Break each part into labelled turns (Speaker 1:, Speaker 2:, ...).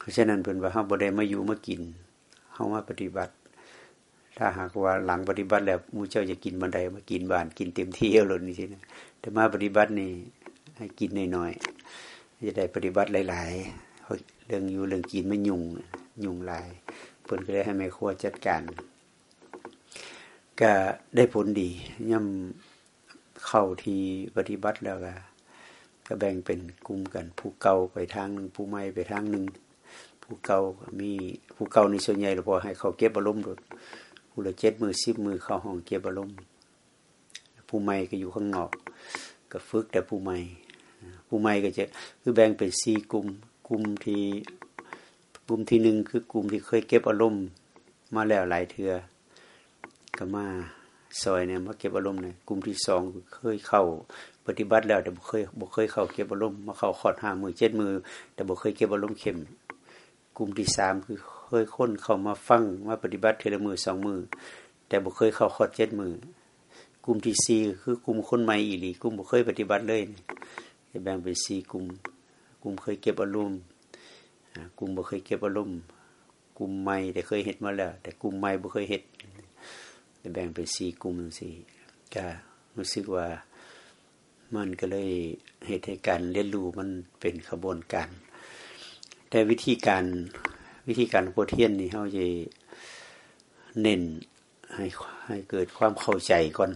Speaker 1: เพราะฉะนั้นเพิ่นว่าเฮาบ่ได้มาอยู่มากินเฮามาปฏิบัติ ถ้าหากว่าหลังปฏิบัติแล้วมูเจ้าจะกินบันไดมากินบ้านกินเต็มที่เอาเลยนี่สินะแต่มาปฏิบัตินี่ให้กินน้อยๆจะได้ปฏิบัติหลายๆเรื่องอยู่เรื่องกินไม่ยุ่งยุ่งหลายเพิ่นก็เลยให้แม่ครัวจัดการก็ได้ผลดีย่ำเข้าที่ปฏิบัติแล้วก็ก็แบ่งเป็นกลุ่มกัน ผู้เก่าไปทางหนึ่งผู้ใหม่ไปทางหนึ่ง ผู้เก่ามีผู้เก่าในส่วนใหญ่เราพอให้เขาเก็บอารมณ์โดดผู้ละเจ็ดมือสิบมือเข้าห้องเก็บอารมณ์ผู้ใหม่ก็อยู่ข้างนอก ก็ฝึกแต่ผู้ใหม่ ผู้ใหม่ก็จะคือแบ่งเป็นสี่กลุ่มกลุ่มที่กลุ่มที่หนึ่งคือกลุ่มที่เคยเก็บอารมณ์มาแล้วหลายเทือก็มาซอยเนี่ยมาเก็บอารมณ์เนี่ยกลุ่มที่สองเคยเข้าปฏิบัติแล้วแต่บ่เคยบ่เคยเข้าเก็บอารมณ์มาเข้าขอดห้ามือเจ็ดมือ แต่บ่เคยเก็บอารมณ์เข้ม ลุ่มที่สามคือเคยค้นเข้ามาฟังมาปฏิบัติเทละมือสองมือ แต่บ่เคยเข้าขอดเจ็ดมือกลุ่มที่สี่คือกลุ่มคนใหม่อีหลีกลุ่มบ่เคยปฏิบัติเลยจะแบ่งเป็นสี่กลุ่ม กลุ่มเคยเก็บอารมณ์กลุ่มบ่เคยเก็บอารมณ์กลุ่มใหม่แต่เคยเห็ดมาแล้ว แต่กลุ่มใหม่บ่เคยเห็ดจะแบ่งเป็นสี่กลุ่มสี่ก็รู้สึกว่ามันก็เลยเหตุการเรียนรู้มันเป็นขบวนการ แต่วิธีการวิธีการโพเทียนนี่เขาจะเน้นให้ให้เกิดความเข้าใจก่อน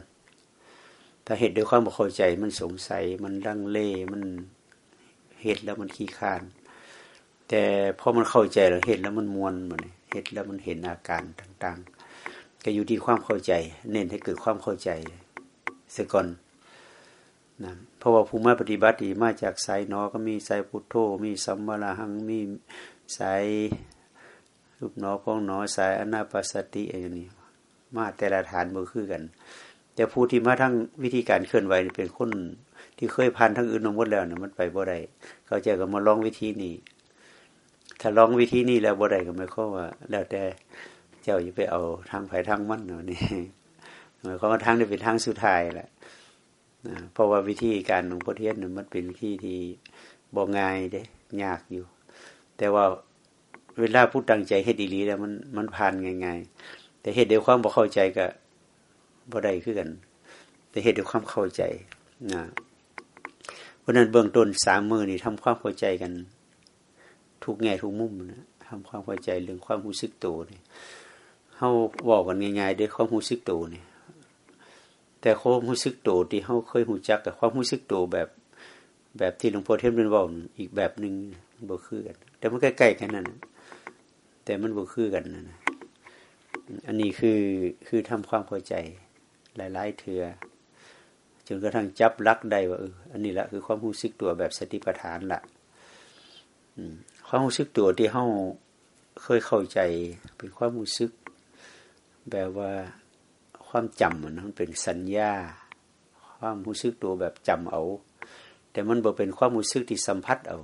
Speaker 1: ถ้าเหตุด้วยความเข้าใจมันสงสัยมันดังเล่มันเหตุแล้วมันขี้คาน แต่พอมันเข้าใจแล้วเหตุแล้วมันมวนมันเหตุแล้วมันเห็นอาการต่าง ๆ ก็อยู่ที่ความเข้าใจ เน้นให้เกิดความเข้าใจเสียก่อน นะเพราะว่าภูมิปฏิบัติมาจากสายนอก็มีสายพุทโธมีสัมมาหังมีสายรูปนอพองนอสายอนาปัสติอย่างนี้ มาแต่ละฐานมือคือกัน แต่ผู้ที่มาทั้งวิธีการเคลื่อนไหวเป็นคนที่เคยพันทั้งอื่นหมดแล้วนะมันไปบ่ได้เขาจะก็มาลองวิธีนี้ ถ้าลองวิธีนี้แล้วบ่ได้ก็ไม่ข้อว่า แล้วแต่เจ้าอย่าไปเอาทางไผ่ทางมันเนาะนี่หมายความว่าทางนี้เป็นทางสุดท้ายแหละ นะเพราะว่าวิธีการของพระเทศน์มันเป็นวิธีที่บ่ง่ายเด้ยากอยู่ แต่ว่าเวลาพูดตั้งใจเฮ็ดดีๆแล้วมันมันผ่านง่ายๆแต่เหตุเดียวความบ่เข้าใจก็บ่ได้คือกัน แต่เหตุเดียวความเข้าใจนะเพราะนั้นเบื้องต้นสามมือนี่ทำความเข้าใจกัน ทุกแง่ทุกมุมนะทำความเข้าใจเรื่องความรู้สึกตัวนี่เขาบอกกันง่ายๆด้วยความรู้สึกตัวนี่ แต่ความรู้สึกโตที่เขาเคยหูจักกับความรู้สึกโตแบบแบบที่หลวงพ่อเทศน์เป็นบอกอีกแบบหนึ่งบ่คือกัน แต่มันใกล้ๆกันนั่นแต่มันบ่คือกันนะอันนี้คือคือทำความเข้าใจหลายๆเถือจนกระทั่งจับลักได้ว่าเอออันนี้แหละคือความรู้สึกตัวแบบสติปัฏฐานละความรู้สึกตัวที่เขาเคยเข้าใจเป็นความรู้สึกแบบว่า ความจำมันมันเป็นสัญญา ความรู้สึกตัวแบบจำเอา แต่มันบ่เป็นความรู้สึกที่สัมผัสเอา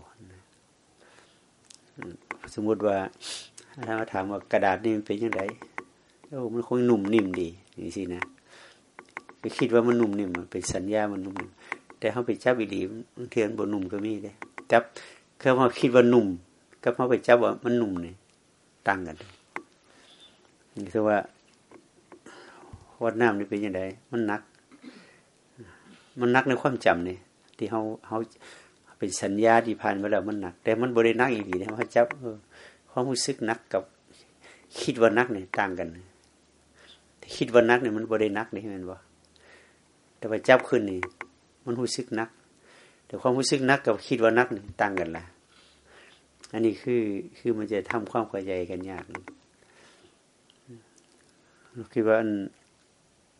Speaker 1: สมมติว่าถ้าถามว่ากระดาษนี่มันเป็นยังไงโอ้มันคงหนุ่มนิ่มดีนี่สินะไปคิดว่ามันหนุ่มนิ่มเป็นสัญญามันนุ่มแต่เขาไปจับอีดีมันเทียนบนหนุ่มก็มีเลยจับเขามาคิดว่าหนุ่ม ก็เขาไปจับว่ามันหนุ่มเนี่ยตั้งกันคือว่า วัดน้ำนี่เป็นยังไงมันนัก มันนักในความจำนี่ที่เขาเขาเป็นสัญญาที่ผ่านมาแล้วมันหนัก แต่มันบรินักอีกทีนะเขาจับความรู้สึกนักกับคิดว่านักเนี่ยต่างกันคิดว่านักเนี่ยมันบรินักนี่เห็นบ่แต่ไปจับขึ้นนี่ มันรู้สึกนัก แต่ความรู้สึกนักกับคิดว่านักนี่ต่างกันละอันนี้คือคือมันจะทำความเข้าใจกันยากคิดว่า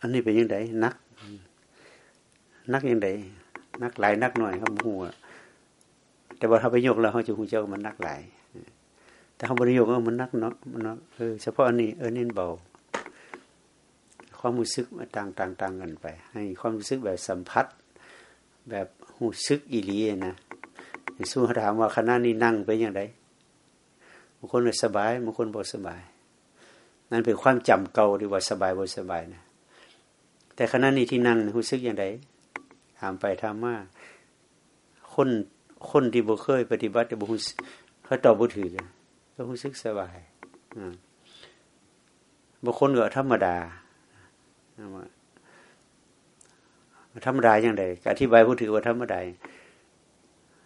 Speaker 1: อันนี้เป็นยังไงนัก นักยังไงนักหลายนักหน่อยครับหัวแต่ว่าถ้าไปยกแล้วเขาจะหูเจ้ามันนักหลาย แต่เขาบริโยกก็มันนักเนาะมันเนาะเออเฉพาะอันนี้เออเน้นเบา ความรู้สึกมาต่างต่างต่างกันไป ให้ความรู้สึกแบบสัมผัส แบบหูซึกอีลีนะสู้ถามว่าคณะนี้นั่งเป็นอย่างไรบางคนสบายบางคนบ่สบาย นั่นเป็นความจำเก่าดีว่าสบายบ่สบายนะ แต่ขณะนี้ที่นั่งรู้สึกอย่างไรถามไปถามว่าคนคนที่บ่เคย ปฏิบัติบ่เขาตอบบ่ถือก็รู้สึกสบายบางคนก็ธรรมดาธรรมดาอย่างไรอธิบายผู้ถือว่าธรรมดา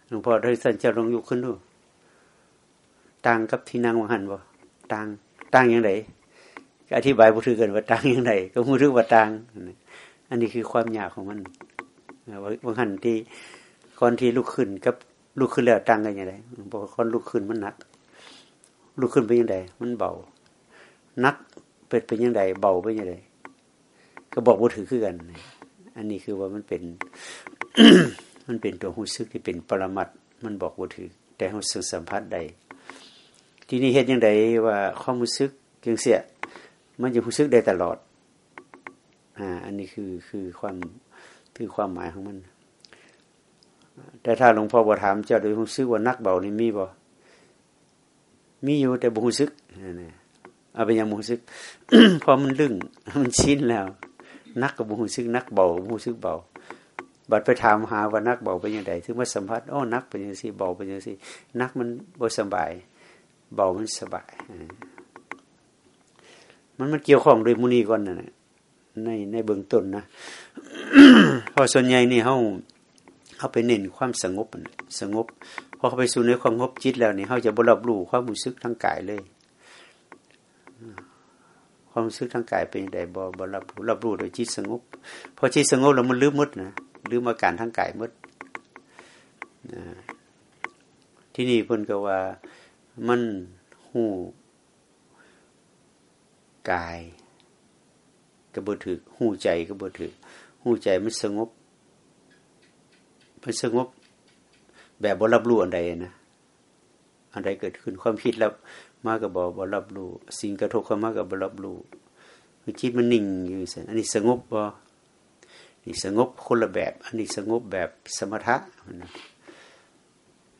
Speaker 1: หลวงพ่อได้สั่นเจ้าลงยุขึ้นดูต่างกับที่นั่งวังหันบ่ต่างต่างอย่างไรอธิบายผู้ถือกันว่าต่างอย่างไรก็ผู้ถือว่าต่าง อันนี้คือความยากของมันวังหันที่ก่อนที่ลุกขึ้นกับลุกขึ้นแล้วต่างกันอย่างไรบอกก่อนลุกขึ้นมันหนัก ลุกขึ้นเป็นยังไงมันเบานักเป็นเป็นยังไงเบาเป็นยังไงก็บอกว่าถือคือกัน อันนี้คือว่ามันเป็น มันเป็นตัวหูซึกที่เป็นปรมัดมันบอกว่าถือ แต่หูซึกสัมผัสใด ทีนี้เห็นยังไงว่าความรู้สึกเกียงเสีย มันจะรู้สึกได้ตลอด อ่าอันนี้คือคือความคือความหมายของมัน แต่ถ้าหลวงพ่อบวถามเจ้าโดยรู้สึกว่านักเบานี่มีบ่มีอยู่แต่บุรู้สึกนี่เอาไปยังบุรู้สึกพอมันลึงมันชินแล้ว นักกับบุรู้สึกนักเบาบุรู้สึกเบาบัดไปถามหาว่านักเบาเป็นยังไงถึงมาสัมผัสอ๋อนักเป็นยังสิเบาเป็นยังสินักมันบ่สบาย เบามันสบาย มันมันเกี่ยวข้องโดยมุนีก่อนนะ ในในเบื้องต้นนะพอส่วนใหญ่นี่เขาเขาไปเน้นความสงบสงบพอเขาไปสู่ในความงบจิตแล้วนี่เขาจะบรับรู้ความรู้สึกทางกายเลย ความรู้สึกทางกายเป็นอย่างไรบ่บรับรู้รับรู้โดยจิตสงบพอจิตสงบแล้วมันลืมมดนะลืมอาการทางกายมดที่นี่เพิ่นก็ว่ามันหูกาย ก็บ่ถือหูใจก็บ่ถือหูใจมันสงบมันสงบ แบบบรับรู้อันใดนะอันใดเกิดขึ้นความคิดแล้วมากับบอบรับรู้สิ่งกระทบเข้ามากับบรับรู้คือจิตมันนิ่งอยู่สิอันนี้สงบบ่นี่สงบคนละแบบ อันนี้สงบแบบสมถะนะ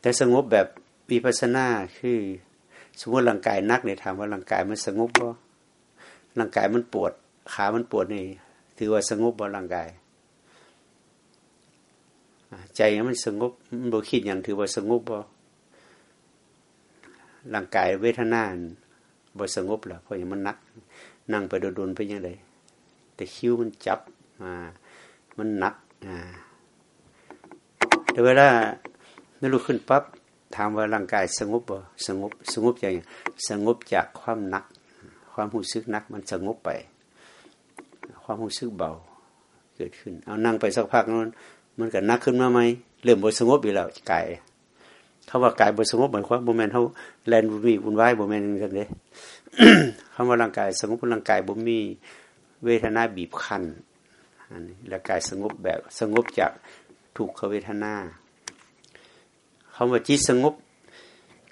Speaker 1: แต่สงบแบบวิปัสนาคือสมมติร่างกายนักเนี่ยถามว่าร่างกายมันสงบบ่ร่างกายมันปวด ขามันปวดนี่ถือว่าสงบบ่ร่างกายใจมันสงบมันบ่คิดอย่างถือว่าสงบบ่ร่างกายเวทนาบ่สงบหรอเพราะอย่างมันนัก นั่งไปโดนๆไปยังไงแต่คิ้วมันจับมามันหนักอ่าแต่เวลาไม่รู้ขึ้นปั๊บถามว่าร่างกายสงบบ่สงบสงบจากสงบจากความหนัก ความหูซึกนักมันสงบไป ความหูซึกเบาเกิดขึ้น เอานั่งไปสักพักนั้นมันก็นักขึ้นมาไหมเริ่มบสงบอีกแล้วกายเขาว่ากายบสงบเหมือนความโมเมนต์เขาแลนบุญมีบุญไหวโมเมนต์กันเลยคำว่าร่างกายสงบร่างกายบุญมีเวทนาบีบคั้นอันนี้ร่างกายสงบแบบสงบจากถูกเวทนาคำว่าจิตสงบ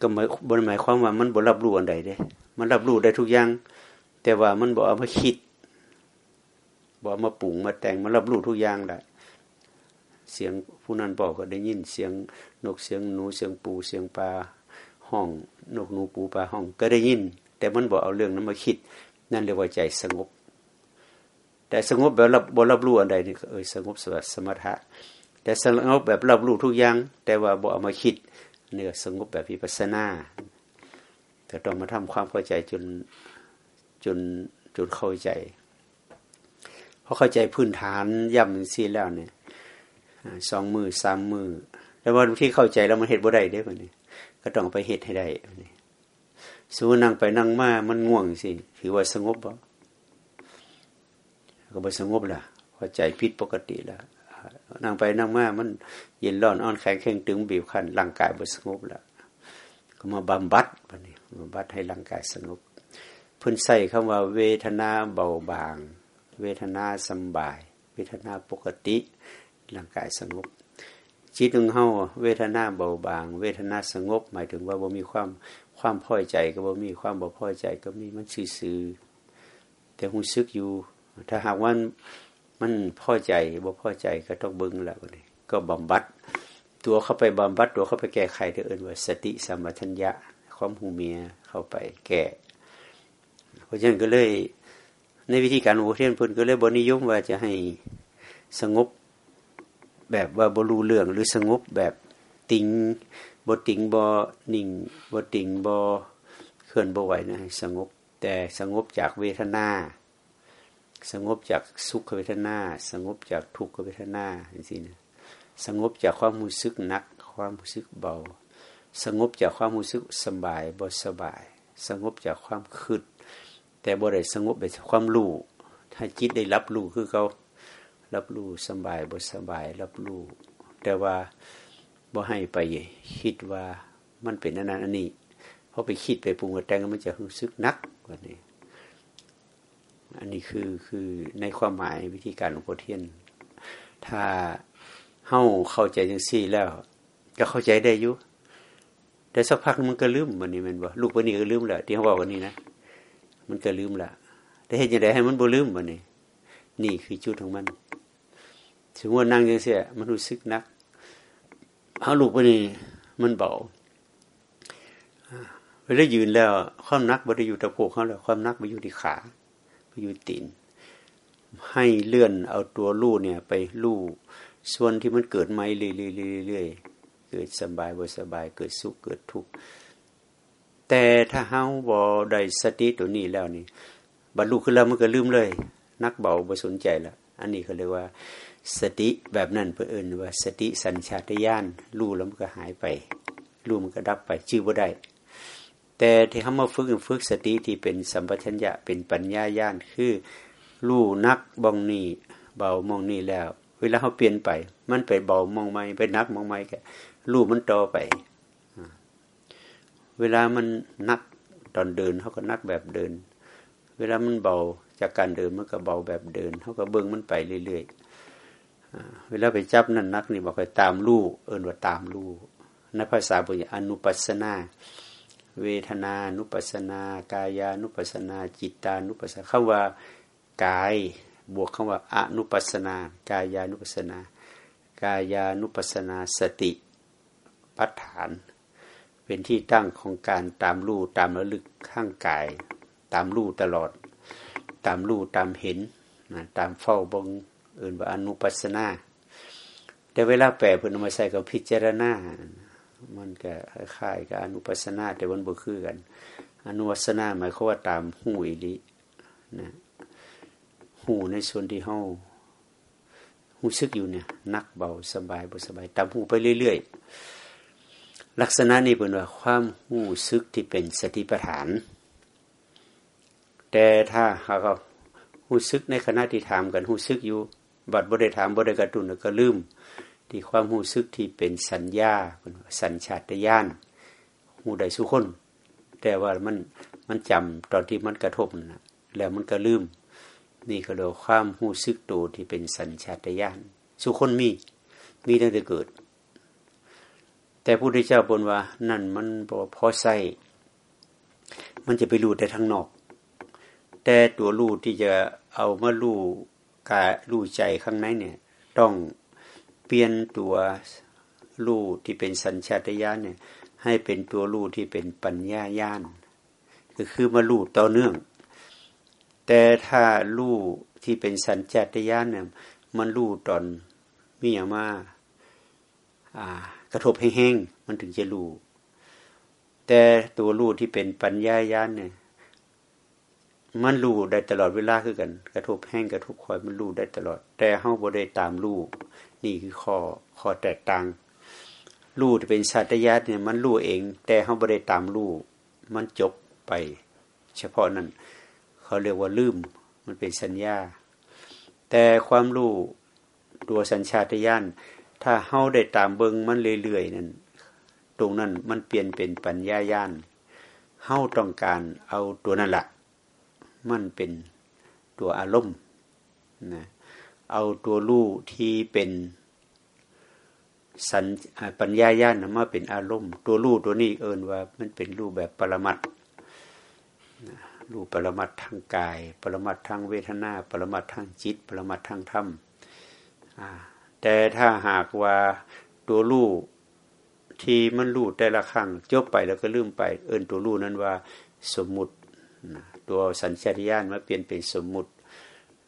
Speaker 1: ก็หมายบนหมายความว่ามันบรับรู้อันใดเด้ มันรับรู้ได้ทุกอย่าง แต่ว่ามันบอกเอามาคิด บอกมาปรุงมาแต่งมันรับรู้ทุกอย่างได้เสียงผู้นั้นบอกก็ได้ยินเสียงนกเสียงหนูเสียงปูเสียงปลาห้องนกหนูปูปลาห้องก็ได้ยิน แต่มันบอกเอาเรื่องนั้นมาคิด นั่นเรียกว่าใจสงบ แต่สงบแบบรับบรับรู้อันใดนี่เออสงบสสมถะ แต่สงบแบบรับรู้ทุกอย่าง แต่ว่าบอกเอามาคิดเนื้อสงบแบบวิปัสนาแต่ต้องมาทำความเข้าใจจนจนจนเข้าใจ พอเข้าใจพื้นฐานย่ำซีแล้วเนี่ยสองมือสามมือ แล้วว่าที่เข้าใจแล้วมันเหตุบ่ได้ได้ป่ะนี่ก็ต้องไปเหตุให้ได้นี่สู้นั่งไปนั่งมา มันง่วงสิถือว่าสงบบ่ก็บ่สงบล่ะพอใจผิดปกติแล้วนั่งไปนั่งมา มันเย็นร้อนอ่อนแข็งเข่งตึงบีบคั้นร่างกายบ่สงบแล้วก็มาบำบัดป่ะนี่บำบัดให้ร่างกายสงบเพิ่นใส่คำว่าเวทนาเบาบาง เวทนาสบาย เวทนาปกติร่างกายสงบจิตของเฮาเวทนาเบาบาง เวทนาสงบ หมายถึงว่าบ่มีความความพอใจก็บ่มีความบ่พอใจก็มีมันซื่อๆแต่หูซึกอยู่ ถ้าหากว่ามันพอใจบ่พอใจก็ต้องเบิ่งแล้วนี่ก็บำบัด ตัวเข้าไปบำบัดตัวเข้าไปแก้ไขเอื่นว่าสติสัมปชัญญะความหูเมียเข้าไปแก้เพราะฉะนั้นก็เลย ในวิธีการโอเทียนพุ่นก็เลยบนิยมว่าจะให้สงบแบบว่าบรูเรื่องหรือสงบแบบติงบติงบอหนิ่งบติงบอเคลื่อนบ่ไหวนะสงบแต่สงบจากเวทนา สงบจากสุขเวทนา สงบจากทุกขเวทนาอย่างนี้นะสงบจากความรู้สึกนัก ความรู้สึกเบา สงบจากความรู้สึกสบายบ่สบาย สงบจากความคืด แต่บ่ได้สงบแบบความรู้ถ้าจิตได้รับรู้คือเขารับรู้สบายบ่สบาย รับรู้แต่ว่าบ่ให้ไปคิดว่ามันเป็นอันนั้นอันนี้พอไปคิดไปปรุงแต่งมันจะรู้สึกนักกว่านี้ อันนี้คือคือในความหมายวิธีการหลวงพ่อเทียน ถ้าเฮาเข้าใจจังซี่แล้วก็เข้าใจได้อยู่แต่สักพักมันก็ลืมวันนี้มันบ่ลูกวันนี้ก็ลืมแหละที่เขาบอกวันนี้นะ มันก็ลืมละแต่เห็นยังไงให้มันบ่ลืมวันนี้นี่คือจุดของมันถึงว่านั่งยังเสียมันรู้สึกนักเอาลูกวันนี้มันเบาเวลายืนแล้ว ความนักบริอยู่ตะโพกเขาแล้วความนักไปอยู่ที่ขาไปอยู่ตีนให้เลื่อนเอาตัวลู่เนี่ย ไปลู่ส่วนที่มันเกิดไหมเรื่อยๆเกิดสบายบ่สบายเกิดสุขเกิดทุกข์ แต่ถ้าเฮาบ่ได้สติตัวนี้แล้วนี่บรรลุขึ้นแล้วมันก็ลืมเลย นักเบาบ่สนใจละอันนี้เขาเรียกว่า สติแบบนั้นเพื่อเอินว่า สติสัญชาตญาณรู้แล้วมันก็หายไปรู้มันก็ดับไปชื่อว่าได้ แต่ที่เขามาฝึกฝึกสติที่เป็นสัมปชัญญะเป็นปัญญาญาณคือรู้นักบองนี่เบามองนี่แล้ว เวลาเขาเปลี่ยนไป มันไปเบามองไม่ไปนักมองไม่แกรู้มันต่อไป เวลามันนักตอนเดินเขาก็นักแบบเดิน เวลามันเบาจากการเดินมันก็เบาแบบเดินเขาก็เบิ้งมันไปเรื่อยๆเวลาไปจับนั่นนักนี่บอกไปตามลู่เอินว่าตามลู่ในภาษาบุญอนุปัสนา เวทนานุปัสนา กายานุปัสนา จิตานุปัสนาคำว่ากายบวกคำว่าอนุปัสนา กายานุปัสนา กายานุปัสนาสติปัฏฐาน เป็นที่ตั้งของการตามรู้ตามระลึกข้างกาย ตามรู้ตลอด ตามรู้ตามเห็นตามเฝ้าบงอื่นว่าอนุปัสนาแต่เวลาแปลเพื่อนมาใส่กับพิจารณา มันก็คล้ายกับอนุปัสนา แต่วันบ่คือกัน อนุปัสนาหมายความว่าตามหูอิรินะหูในส่วนที่เฮาหูซึกอยู่เนี่ยนักเบาสบายบ่สบาย ตามหูไปเรื่อย ๆ ลักษณะนี้เป็นว่าความหูซึกที่เป็นสติปัฏฐาน แต่ถ้าหากหูซึกในขณะที่ถามกันหูซึกอยู่ บัดบ่ได้ถามบ่ได้กระตุ้นก็ลืม ที่ความหูซึกที่เป็นสัญญาสัญชาตญาณหูใดสุคนแต่ว่ามันมันจำตอนที่มันกระทบนะแล้วมันก็ลืม นี่ก็เรียกความหูซึกตัวที่เป็นสัญชาตญาณสุคนมีมีตั้งแต่เกิด แต่ผู้ที่เจ้าบนว่า นั่นมันพอใส่มันจะไปรู้แต่ทางนอก แต่ตัวรู้ที่จะเอามารู้กายรู้ใจข้างในเนี่ย ต้องเปลี่ยนตัวรู้ที่เป็นสัญชาตญาณเนี่ย ให้เป็นตัวรู้ที่เป็นปัญญาญาณก็คือมารู้ต่อเนื่อง แต่ถ้ารู้ที่เป็นสัญชาตญาณเนี่ย มันรู้ตอนมีอย่ามาอ่า กระทบแห้งๆมันถึงจะรู้แต่ตัวรู้ที่เป็นปัญญาญาณเนี่ย มันรู้ได้ตลอดเวลาคือกัน กระทบแห้งกระทบคอยมันรู้ได้ตลอด แต่เฮาบ่ได้ตามรู้นี่คือข้อข้อแตกต่างรู้ที่เป็นสัตยาเนี่ยมันรู้เอง แต่เขาไม่ได้ตามรู้มันจบไป เฉพาะนั้นเขาเรียกว่าลืม มันเป็นสัญญา แต่ความรู้ตัวสัญชาตญาณ ถ้าเฮาได้ตามเบิงมันเรื่อยๆนั่นตรงนั้นมันเปลี่ยนเป็นปัญญาญาณเฮาต้องการเอาตัวนั่นแหละมันเป็นตัวอารมณ์นะเอาตัวรู้ที่เป็นสัญปัญญาญาณมาเป็นอารมณ์ ตัวรู้ตัวนี้เอินว่า มันเป็นรูปแบบปรมัตรูปปรมัตทางกาย ปรมัตทางเวทนา ปรมัตทางจิต ปรมัตทางธรรม แต่ถ้าหากว่าตัวรู้ที่มันรู้แต่ละครั้งจบไปแล้วก็ลืมไป เอินตัวรู้นั้นว่าสมมุติตัวสัญชาตญาณมาเปลี่ยนเป็นสมมุติ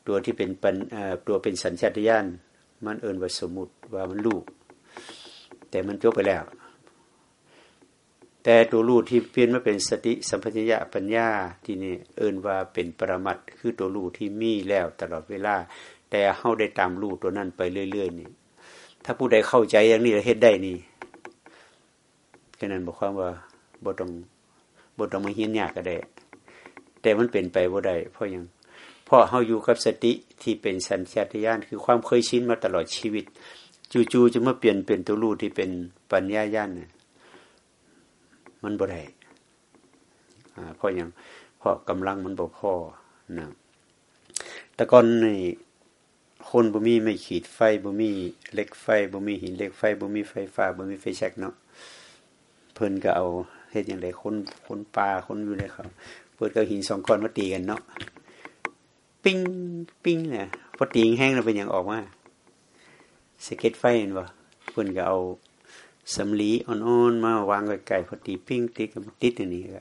Speaker 1: ตัวที่เป็นปันตัวเป็นสัญชาตญาณมันเอินว่าสมมุติว่ามันลูก แต่มันจบไปแล้ว แต่ตัวรู้ที่เปลี่ยนมาเป็นสติสัมปชัญญะปัญญาที่นี่เอินว่าเป็นปรมัตคือตัวรู้ที่มีแล้วตลอดเวลา แต่เฮาได้ตามรู้ตัวนั้นไปเรื่อยๆนี่ ถ้าผู้ใดเข้าใจอย่างนี้แล้วเฮ็ดได้นี่แค่นั้นบอกความว่าบ่ต้องบ่ต้องมาเฮียนยากก็ได้ แต่มันเป็นไปบ่ได้เพราะยังเพราะเฮาอยู่กับสติที่เป็นสัญชาตญาณคือความเคยชินมาตลอดชีวิต จู่ๆจะมาเปลี่ยนเป็นตัวรู้ที่เป็นปัญญาญาณเนี่ยมันบ่ได้เพราะยังเพราะกำลังมันบ่พอนะแต่ก่อนนี่ คนบ่มีไม่ขีดไฟบ่มีเหล็กไฟบ่มีหินเหล็กไฟบ่มีไฟฟ้าบ่มีไฟแช็กเนาะเพิ่นก็เอาเฮ็ดอย่างไรคนคนป่าคนอยู่ในเขาเพิ่นก็หินสองก้อนมาตีกันเนาะปิ้งปิ้งเนี่ยพอตีแห้งแล้วเป็นอย่างออกมาสะเก็ดไฟเห็นบ่เพิ่นก็เอาสำลีอ่อนๆมาวางไกลๆพอตีปิ้งติดกับติดอย่างนี้ก็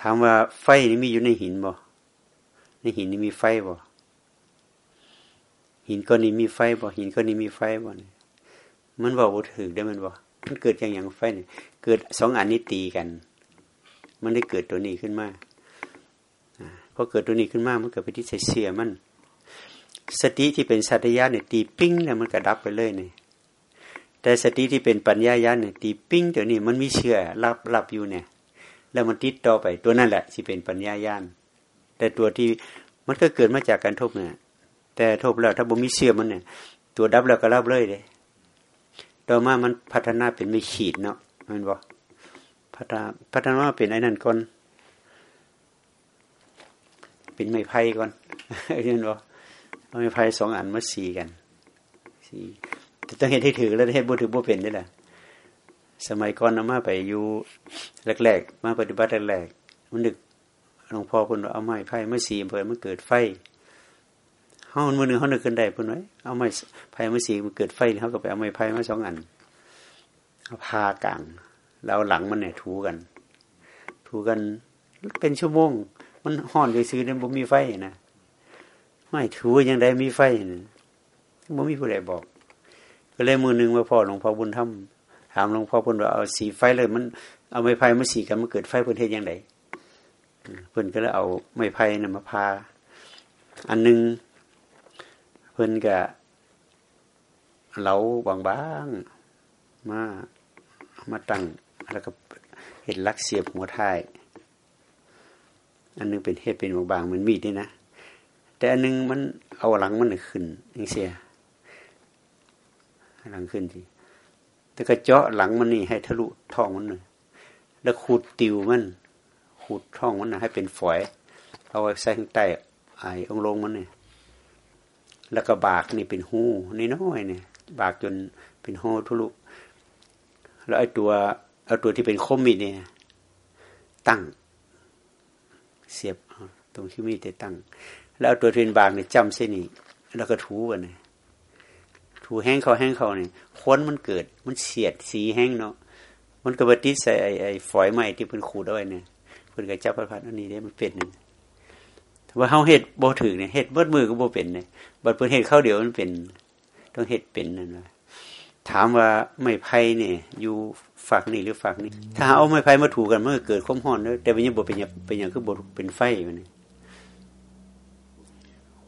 Speaker 1: ถามว่าไฟนี่มีอยู่ในหินบ่ในหินนี่มีไฟบ่ หินก้อนนี้มีไฟบ่หินก้อนนี้มีไฟบ่เนี่ยมันบอกว่าถือได้มันบ่มันเกิดอย่างอย่างไฟเนี่ยเกิดสองอันนี้ตีกัน มันได้เกิดตัวนี้ขึ้นมาพอเกิดตัวนี้ขึ้นมามันเกิดไปที่เสียมัน สติที่เป็นสัตยาเนี่ยตีปิ้งแล้วมันกระดับไปเลยเนี่ยแต่สติที่เป็นปัญญาญาณเนี่ยตีปิ้งตัวนี้มันมีเชื่อรับรับอยู่เนี่ย แล้วมันติดต่อไปตัวนั่นแหละที่เป็นปัญญาญาณแต่ตัวที่มันก็เกิดมาจากการทบเนี่ย แต่ทบแล้วถ้าบ่มีเชื่อมันเนี่ย ตัวดับแล้วก็รับเลยเลยต่อมามันพัฒนาเป็นไม่ขีดเนาะมันบอกพัฒนาพัฒนาเป็นไอ้นั่นก่อนเป็นไม้ไผ่ก่อนเห็นบอกไม้ไผ่สองอันมาสีกันสีแต่ต้องเห็นให้ถือแล้วเห็นบุถือบุเป็นนี่แหละสมัยก่อนนมาไปอยู่แรกๆมาปฏิบัติแรกๆมันนึกหลวงพ่อคนเอาไม้ไผ่มาสีเพื่อมันเกิดไฟ เขามือหนึ่งเขานึกขึ้นได้เพื่อนไว้เอาไม้ไผ่มาสีมันเกิดไฟเขาก็ไปเอาไม้ไผ่มาสองอันเอาพากลางแล้วหลังมันเนี่ยถูกัน ถูกันเป็นชั่วโมง มันห่อนเลยซื้อเนี่ยบ่มีไฟนะไม่ถูยังได้มีไฟนะบ่มีผู้ใดบอก ก็เลยมือหนึ่งมาพ่อหลวงพ่อบุญธรรมถามหลวงพ่อเพิ่นว่าเอาสีไฟเลย มันเอาไม้ไผ่มาสีกันมันเกิดไฟเพื่อนเทศยังไงเพื่อนก็เลยเอาไม้ไผ่นะมาพาอันหนึ่ง เพิ่นกะเหลาบางบางมามาตั้งแล้วก็เห็นลักเสียบหัวท้ายอันนึงเป็นเห็ดเป็นบางบางเหมือนมีดนี่นะแต่อันนึงมันเอาหลังมันขึ้นอย่งเสียหลังขึ้นทีแต่ก็เจาะหลังมันนี่ให้ทะลุท้องมันเลยแล้วขูดติวมันขูดท้องมันนะให้เป็นฝอย เอาไว้ใส่ข้างใต้ไอ้องลงมันเนี่ย แล้วก็บากนี่เป็นหูนี่น้อยเนี่ย บากจนเป็นหูทุลุแล้วไอ้ตัวเอาตัวที่เป็นคมมีดเนี่ย ตั้ง เสียบตรงที่มีดจะตั้ง แล้วเอาตัวที่เป็นบากเนี่ยจำเส้นนี้แล้วก็ถูกันเนี่ยถูแห้งเขาแห้งเขาเนี่ยค้นมันเกิด มันเสียดสีแห้งเนาะมันก็บติดใส่ไอ้ไอ้ฝอยใหม่ที่เพิ่นขูดเอาไว้เนี่ยเพิ่นก็จับพัดอันนี้ได้มันเป็นเนี่ย ว่าเฮาเฮ็ดบ่ถึงเนี่ยเฮ็ดเบิดมือก็บ่เป็นเนี่ยบัดเพิ่นเฮ็ดเข้าเดียวมันเป็น ต้องเฮ็ดเป็นนั่นว่าถามว่าไม้ไผ่เนี่ย อยู่ฝักนี่หรือฝักนี่ถ้าเอาไม้ไผ่มาถูกันมันก็เกิดความร้อนเด้อแต่มันยังบ่เป็นยังเป็นยังคือบ่เป็นไฟมันนี่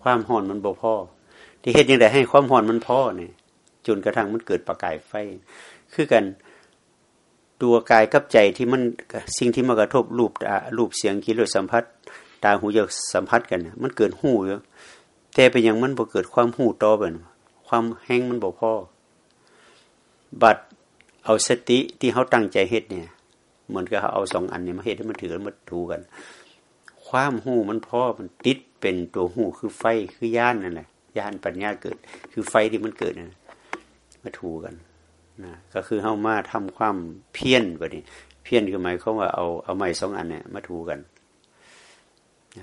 Speaker 1: ความร้อนมันบ่พอที่เฮ็ดจังไดให้ความร้อนมันพอเนี่ยจนกระทั่งมันเกิดประกายไฟ คือกันตัวกายกับใจที่มันสิ่งที่มากระทบรูปรูปเสียงกิริยสัมผัส ตาหูจะสัมผัสกัน มันเกิดหูอยู่แต่เป็นอย่างมันบ่เกิดความหูต่อเป็นความแห้งมันบ่พอบัดเอาสติที่เขาตั้งใจเฮ็ดเนี่ยเหมือนกับเขาเอาสองอันเนี่ยมาเฮ็ดให้มันถือกันมาดูกัน ความหูมันพอมันติดเป็นตัวหูคือไฟคือย่านนั่นแหละย่านปัญญาเกิด คือไฟที่มันเกิดนะมาถูกันนะก็คือเข้ามาทำความเพี้ยนแบบนี้ เพี้ยนคือหมายเขาว่าเอาเอาไม้สองอันเนี่ยมาถูกัน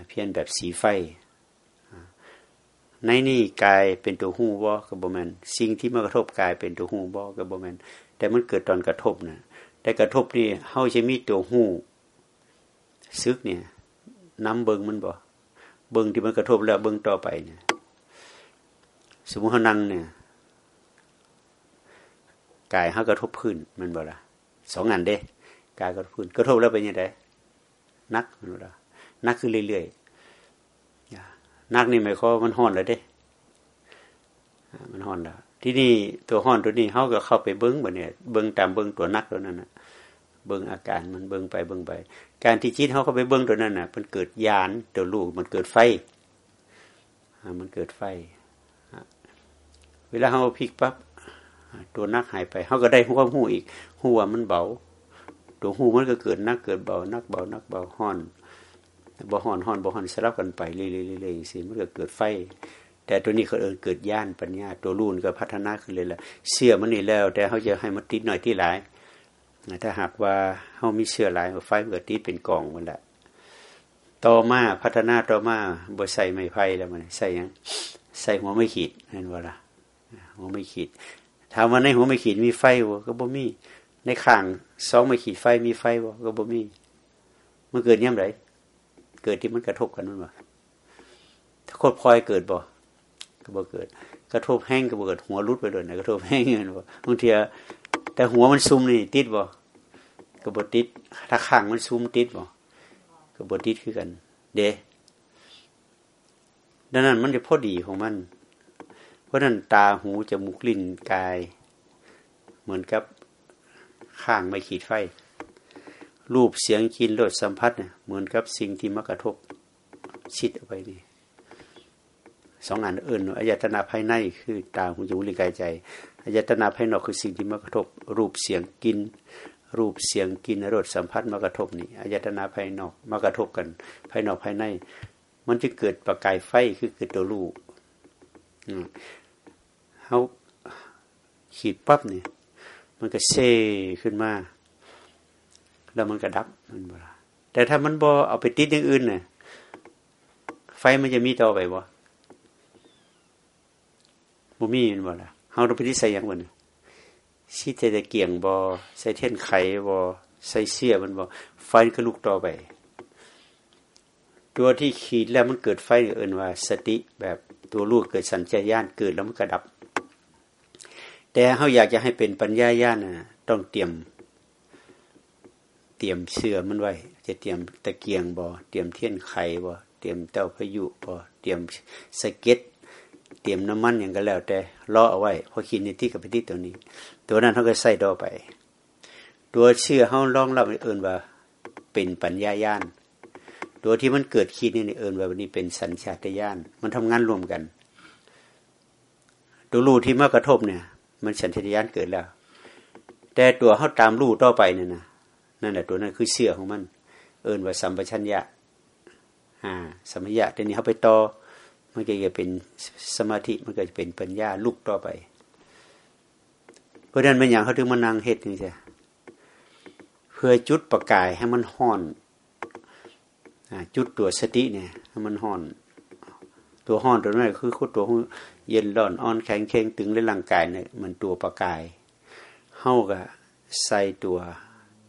Speaker 1: เพี้ยนแบบสีไฟในนี่กายเป็นตัวหูบ่กับบแมนสิ่งที่มากระทบกายเป็นตัวหูบ่กับบแมนแต่มันเกิดตอนกระทบนะแต่กระทบนี่เฮาจะมีตัวหูซึกเนี่ยน้ำเบิงมันบ่เบิงที่มันกระทบแล้วเบิงต่อไปเนี่ยสมมติเขานั่งเนี่ยกายเขากระทบพื้นมันบ่ละสองอันเด้กายกับพื้นกระทบแล้วเป็นยังไงนักมันว่า นักคือเรื่อยๆนักนี่หมายความมันห่อนเลยเด้ มันห่อนแล้วที่นี่ตัวห่อนตัวนี้เขาก็เข้าไปเบิ้งบ่เนี่ยเบิ้งตามเบิ้งตัวนักตัวนั้นนะเบิ้งอาการมันเบิ้งไปเบิ้งไป การที่จิตเขาเข้าไปเบิ้งตัวนั้นน่ะ มันเกิดยานตัวลูกมันเกิดไฟมันเกิดไฟเวลาเขาพลิกปั๊บตัวนักหายไปเขาก็ได้หัวหูอีกหัวมันเบา ตัวหูมันก็เกิดนักเกิดเบานักเบานักเบาห่อน บ่ห่อนห่อนบ่ห่อนสลับกันไปเรื่อยๆสิมันก็เกิดไฟ แต่ตัวนี้เขาเอินเกิดย่านปัญญา ตัวรุ่นก็พัฒนาขึ้นเลยละเสื่อมันนี่แล้ว แต่เขาจะให้มันติดหน่อยที่หลายถ้าหากว่าเขามีเชื่อหลายไฟมันก็ติดเป็นกองมันละต่อมาพัฒนาต่อมาบ่ใส่ไม้ไผ่แล้วมันใส่ยังใส่หัวไม่ขีดเห็นว่าล่ะหัวไม่ขีดถามว่าในหัวไม่ขีดมีไฟบ่ก็บ่มีในข้างสองไม่ขีดไฟมีไฟบ่ก็บ่มีมันเกิดย่ำไร เกิดที่มันกระทบกันมันบ่ถ้าโคตรพลอยเกิดบ่ก็บ่เกิด กระทบแห้งก็บ่เกิดหัวรุดไปเลยนะกระทบแห้งเงินบ่บางทีแต่หัวมันซุ่มนี่ติดบ่ก็บ่ติด ถ้าข้างมันซุ่มติดบ่ก็บ่ติดคือกัน เด้ดังนั้นมันจะพอดีของมัน เพราะนั้นตาหูจมูกลิ้นกาย เหมือนกับข้างไม่ขีดไฟ รูปเสียงกินรสสัมผัสเนี่ยเหมือนกับสิ่งที่มากระทบชิดเอาไปนี่สองอันอื่นอายตนาภายในคือตาหูจมูกลิ้นกายใจอายตนาภายนอกคือสิ่งที่มากระทบ รูปเสียงกิน รูปเสียงกินรสสัมผัสมากระทบนี่อายตนาภายนอกมากระทบกัน ภายนอกภายใน มันจะเกิดประกายไฟคือเกิดตัวรูปเขาขีดปั๊บเนี่ยมันก็เซ่ขึ้นมา แล้วมันก็ดับมันบ่แต่ถ้ามันบ่เอาไปติดอย่างอื่นเนี่ยไฟมันจะมีต่อไปบ่บ่มีมันบ่ล่ะเฮาต้องไปที่ใส่อยังบ่เนี่ยชีเตะเกียงบ่ใส่เทียนไขบ่ใส่เสี้ยมันบ่ไฟก็ลุกต่อไป ตัวที่ขีดแล้วมันเกิดไฟเอื่นว่า สติแบบตัวลูกเกิดสัญชาตญาณเกิดแล้วมันก็ดับ แต่เขาอยากจะให้เป็นปัญญาญาณนะต้องเตรียม ตรียมเสื้อมันไว้ จะเตรียมตะเกียงบ่เตรียมเทียนไขบ่เตรียมเต้าพายุบ่เตรียมสเก็ตเตรียมน้ำมันอย่างก็แล้ว แต่รอเอาไว้พอคิดในที่กับพิธีตัวนี้ ตัวนั้นเขาก็ใส่ดอไป ตัวเชื่อเขาลองรับเอินว่าเป็นปัญญาญาณตัวที่มันเกิดคิดนี่เอินว่าวันนี้เป็นสัญชาตญาณมันทำงานรวมกัน ตัวรูที่มากระทบเนี่ย มันสัญชาตญาณเกิดแล้ว แต่ตัวเขาตามรูต่อไปเนี่ยนะ นั่นแหละตัวนั้นคือเสื่อของมัน เอินว่าสัมปชัญญะ อ่าสัมปชัญญะทีนี้เขาไปต่อมันก็จะเป็นสมาธิมันก็จะเป็นปัญญาลุกต่อไป เพราะนั้นมันอย่างเขาถึงมานั่งเฮ็ดนี่ใช่เพื่อจุดประกายให้มันห่อนจุดตัวสติเนี่ยให้มันห่อน ตัวห่อนตัวนั้นคือคตัวเย็นร้อนอ่อนแข็งเข่งตึงในร่างกายเนี่ยมันตัวประกายเฮาก็ใส่ตัว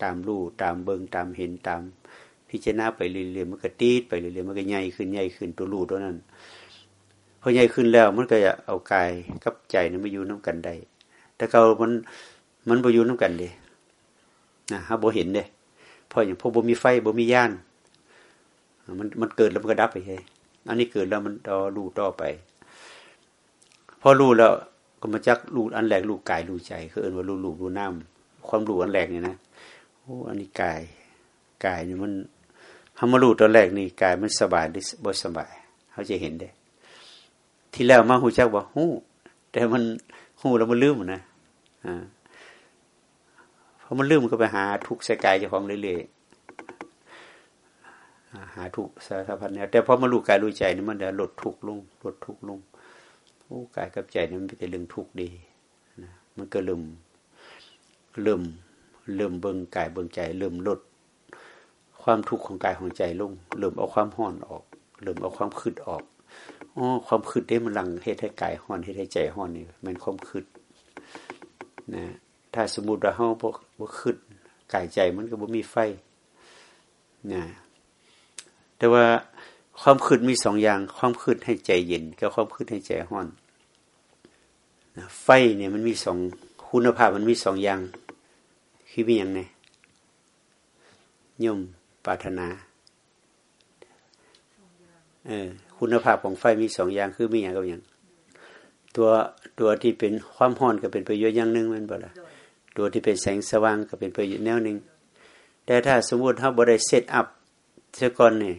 Speaker 1: ตามรู้ตามเบิงตามเห็นตาม พิจารณาไปเรื่อยๆมันก็ตีดไปเรื่อยๆมันก็ใหญ่ขึ้นใหญ่ขึ้นตัวรู้ตัวนั้นพอใหญ่ขึ้นแล้วมันก็จะเอากายกับใจนั้นมาอยู่น้ากันได้แต่เขามันมันไปอยู่น้ากันเลยนะฮะบ่เห็นเด้เพราะอย่างพวกบ่มีไฟบ่มีย่าน มันมันเกิดแล้วมันก็ดับไปเลยอันนี้เกิดแล้วมันต่อรู้ต่อไป พอรู้แล้วก็มาจักรู้อันแรกรู้กายรู้ใจ คือเอินว่ารู้รู้รู้น้ำความรู้อันแรกเนี่ยนะ โอ้อันนี้กายกายนี่มันทำมารู้ตอนแรกนี่กายมันสบายหรือบ่สบายเขาจะเห็นได้ ที่แล้วมาหูจักว่าหูแต่มันหูแล้วมันลืมนะอ่าพอมันลืมมันก็ไปหาทุกข์ใส่กายเจ้าของเรื่อยๆหาทุกข์สารพัดเนี่ยแต่พอมารู้กายรู้ใจนี่มันจะลดทุกข์ลงลดทุกข์ลงโอ้กายกับใจนี่มันเป็นเรื่องทุกข์ดีนะมันก็เริ่มเริ่ม เริ่มเบิ่งกายเบิ่งใจ เริ่มลด ความทุกข์ของกายของใจลง เริ่มเอาความห่อนออก เริ่มเอาความคืดออกอ๋อความคืดได้มันหลังเหตุให้กายห่อนเหตุให้ใจห่อนนี่มันความคืดนะถ้าสมมติว่าเฮาบ่บ่คืดกายใจมันก็บ่มีไฟนะแต่ว่าความคืดมีสองอย่าง ความคืดให้ใจเย็นกับความคืดให้ใจห้อนไฟเนี่ยมันมีสองคุณภาพมันมีสองอย่าง คือมีอย่างไงย่อมปรารถนา เออ คุณภาพของไฟมีสองอย่างคือมีอย่างกับอย่าง ตัวตัวที่เป็นความห้อนก็เป็นประโยชน์อย่างหนึ่งมันบ่ละตัวที่เป็นแสงสว่างก็เป็นประโยชน์แนวหนึ่งแต่ถ้าสมมติเขาบริเซตอัพเสียก่อนเนี่ย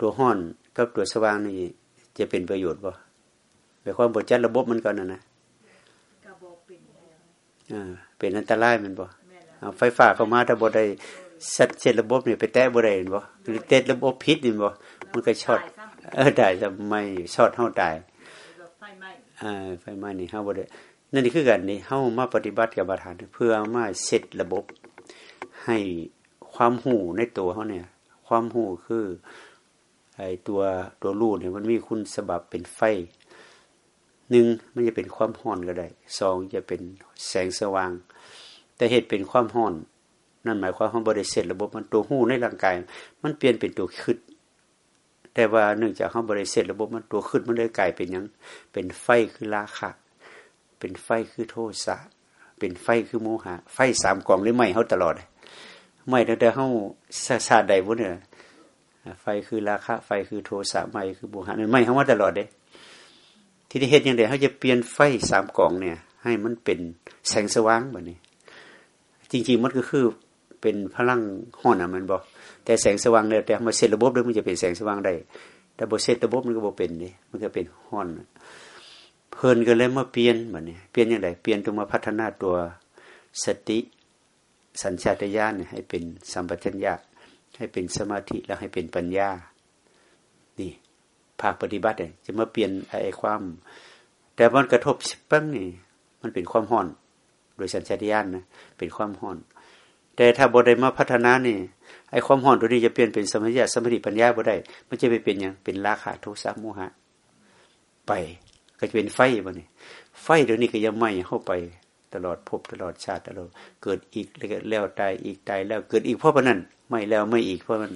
Speaker 1: ตัวห้อนกับตัวสว่างนี่จะเป็นประโยชน์บ่หมายความบทจัดระบบมันก่อนนะนะ เป็นอันตรายมันบ่ไฟฟ้าเข้ามาถ้าบ่ได้สัดเซตระบบนี่ไปแตะบ่ได้บ่หรือเตะระบบพิษนี่บ่มันก็ช็อตเออได้จะไม่ช็อตเฮาตายอ่าไฟไหม้นี่เฮาบ่ได้นั่นนี่คือกันนี่เฮามาปฏิบัติกับประธานเพื่อมาเซตระบบให้ความหูในตัวเขาเนี่ย ความหูคือไอตัวตัวรูเนี่ยมันมีคุณสบับเป็นไฟ หนึ่งมันจะเป็นความห้อนก็ได้สองจะเป็นแสงสว่าง แต่เหตุเป็นความห้อน นั่นหมายความว่าบริเสธระบบมันตัวหู้ในร่างกาย มันเปลี่ยนเป็นตัวขึ้นแต่ว่าเนื่องจากเขาบริเสธระบบมันตัวขึ้นมันเลยกลายเป็นยังเป็นไฟคือราคะเป็นไฟคือโทสะเป็นไฟคือโมหะ ไฟสามกองเลยไหมเขาตลอดไม่ตั้งแต่เขาศาสตร์ใดพวกเนี่ยไฟคือราคะ ไฟคือโทสะไม่คือโมหะนั่นไม่เขาว่าตลอดเลย ที่ได้เห็นอย่างเดียวเขาจะเปลี่ยนไฟสามกล่องเนี่ย ให้มันเป็นแสงสว่างแบบนี้ จริง ๆ มันก็คือเป็นพลังห้อนอะมันบอกแต่แสงสว่างเนี่ยแต่มาเซตระบบด้วมันจะเป็นแสงสว่างได้แต่บเซตระบบมันก็บอเป็นนี่มันก็เป็นห้อนเพลินกันเลยมาเปลี่ยนแบบนี้ เปลี่ยนอย่างไรเปลี่ยนตัวมาพัฒนาตัวสติสัญชาตญาณให้เป็นสัมปชัญญะให้เป็นสมาธิแล้วให้เป็นปัญญา นี่ ภาคปฏิบัติเนี่ยจะมาเปลี่ยนไอ้ความ แต่มันกระทบปั้งนี่มันเป็นความห่อน โดยสัญชาตญาณนะเป็นความห่อน แต่ถ้าบได้มาพัฒนานี่ไอ้ความห่อนตัวนี้จะเปลี่ยนเป็นสมาธิสมาธิปัญญาบ่ได้มันจะไปเป็นอย่างเป็นราคะโทสะโมหะ ไปก็จะเป็นไฟบ่นี่ไฟเดี๋ยวนี้ก็ยังไหม้เข้าไปตลอดพบตลอดชาติตลอดเกิดอีกแล้วตายอีกตายแล้วเกิดอีกเพราะเพราะนั้นไม่แล้วไม่อีกเพราะมัน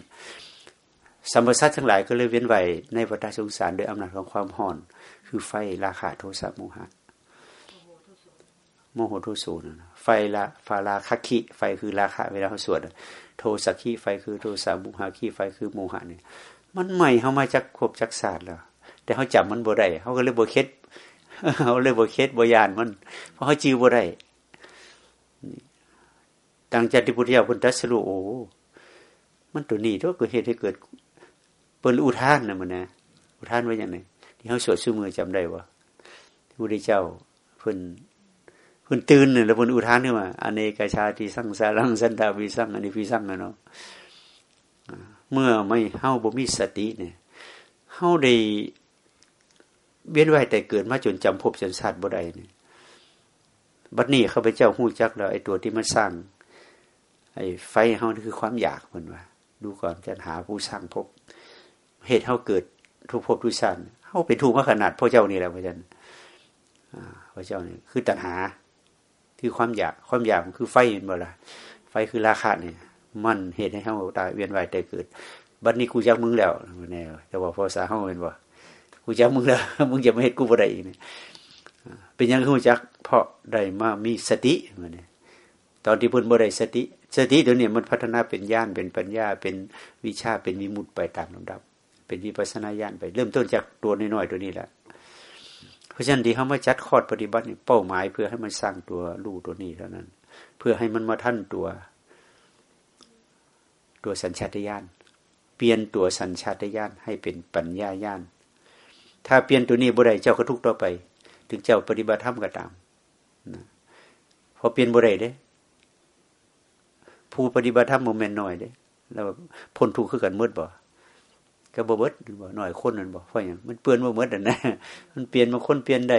Speaker 1: สัมปสัตทั้งหลายก็เลยเวียนไหวในวัฏสงสารโดยอำนาจของความห่อน คือไฟราคะโทสะโมหะโมโหโทโสนะไฟละฟาราคักขิไฟคือราคะเวลาเขาสวดโทสักขิไฟคือโทสะโมหะขิไฟคือโมหะเนี่ยมันใหม่เขามาจากขบจากศาสตร์แล้วแต่เขาจับมันบ่ได้เขาก็เลยบ่เค็ดเขาเลยบ่เค็ดบ่ยานมัน เพราะเขาจื้อบ่ได้ต่างจากที่พุทธเจ้าพุทธสรุโอมันตัวนี้ทุกเหตุให้เกิด เปิดอุทานนะมันนะอุทานไว้อย่างไรที่เขาสวดชื่อมือจำได้ว่าพระพุทธเจ้าเพิ่นเพิ่นตื่นเนี่ยแล้วเพิ่นอุทานขึ้นมาอเนกชาติสั่งสารังสันดาวิสั่งอันนี้พิสั่งนะเนาะเมื่อไม่เฮาบ่มีสติเนี่ยเฮาได้เวียนว่ายแต่เกิดมาจนจำภพจนชาติบ่ได้เนี่ยบัดนี้เขาไปเจ้าหู้จักแล้วไอ้ตัวที่มันสร้างไอ้ไฟเฮานี่คือความอยากเหมือนว่า ดูก่อนจะหาผู้สร้างภพ เหตุเฮาเกิดทุกภพทุกชาติเฮาเป็นทุกข์มาขนาดพระเจ้านี่แหละพระเจ้าพระเจ้านี่คือตัณหาคือความอยากความอยากมันคือไฟเห็นบ่ละไฟคือราคะเนี่ย มันเหตุให้เฮาตายเวียนว่ายแต่เกิดบัดนี้กูจักมึงแล้วแน่แต่ว่าภาษาเฮาเป็นบ่กูจักมึงแล้วมึงจะไม่เห็นกูบ่ได้อีกเป็นยังกูจักเพราะได้มามีสติมันเนี่ยตอนที่พุ่นบ่ได้สติสติตัวนี้มันพัฒนาเป็นญาณเป็นปัญญาเป็นวิชาเป็นวิมุตไปตามลำดับ เป็นวิปัสนาญาณไป เริ่มต้นจากตัวน้อยๆตัวนี้แหละเพราะฉะนั้นที่เขามาจัดคอดปฏิบัติเป้าหมาย เพื่อให้มันสร้างตัวรู้ตัวนี้เท่านั้น เพื่อให้มันมาท่านตัว ตัวสัญชาตญาณเปลี่ยนตัวสัญชาตญาณให้เป็นปัญญาญาณถ้าเปลี่ยนตัวนี้บุได้เจ้าก็ทุกต่อไป ถึงเจ้าปฏิบัติธรรมก็ตามนะพอเปลี่ยนบุได้เด้ผู้ปฏิบัติธรรมโมเมนต์หน่อยเด้แล้วพ้นทุกข์คือกันมืดบ่ ก็บ่เบิดบ่หน่อยคนนั่นบ่เพราะอย่างมันเปลี่ยนบ่เบิดอะนะมันเปลี่ยนบางคนเปลี่ยนได้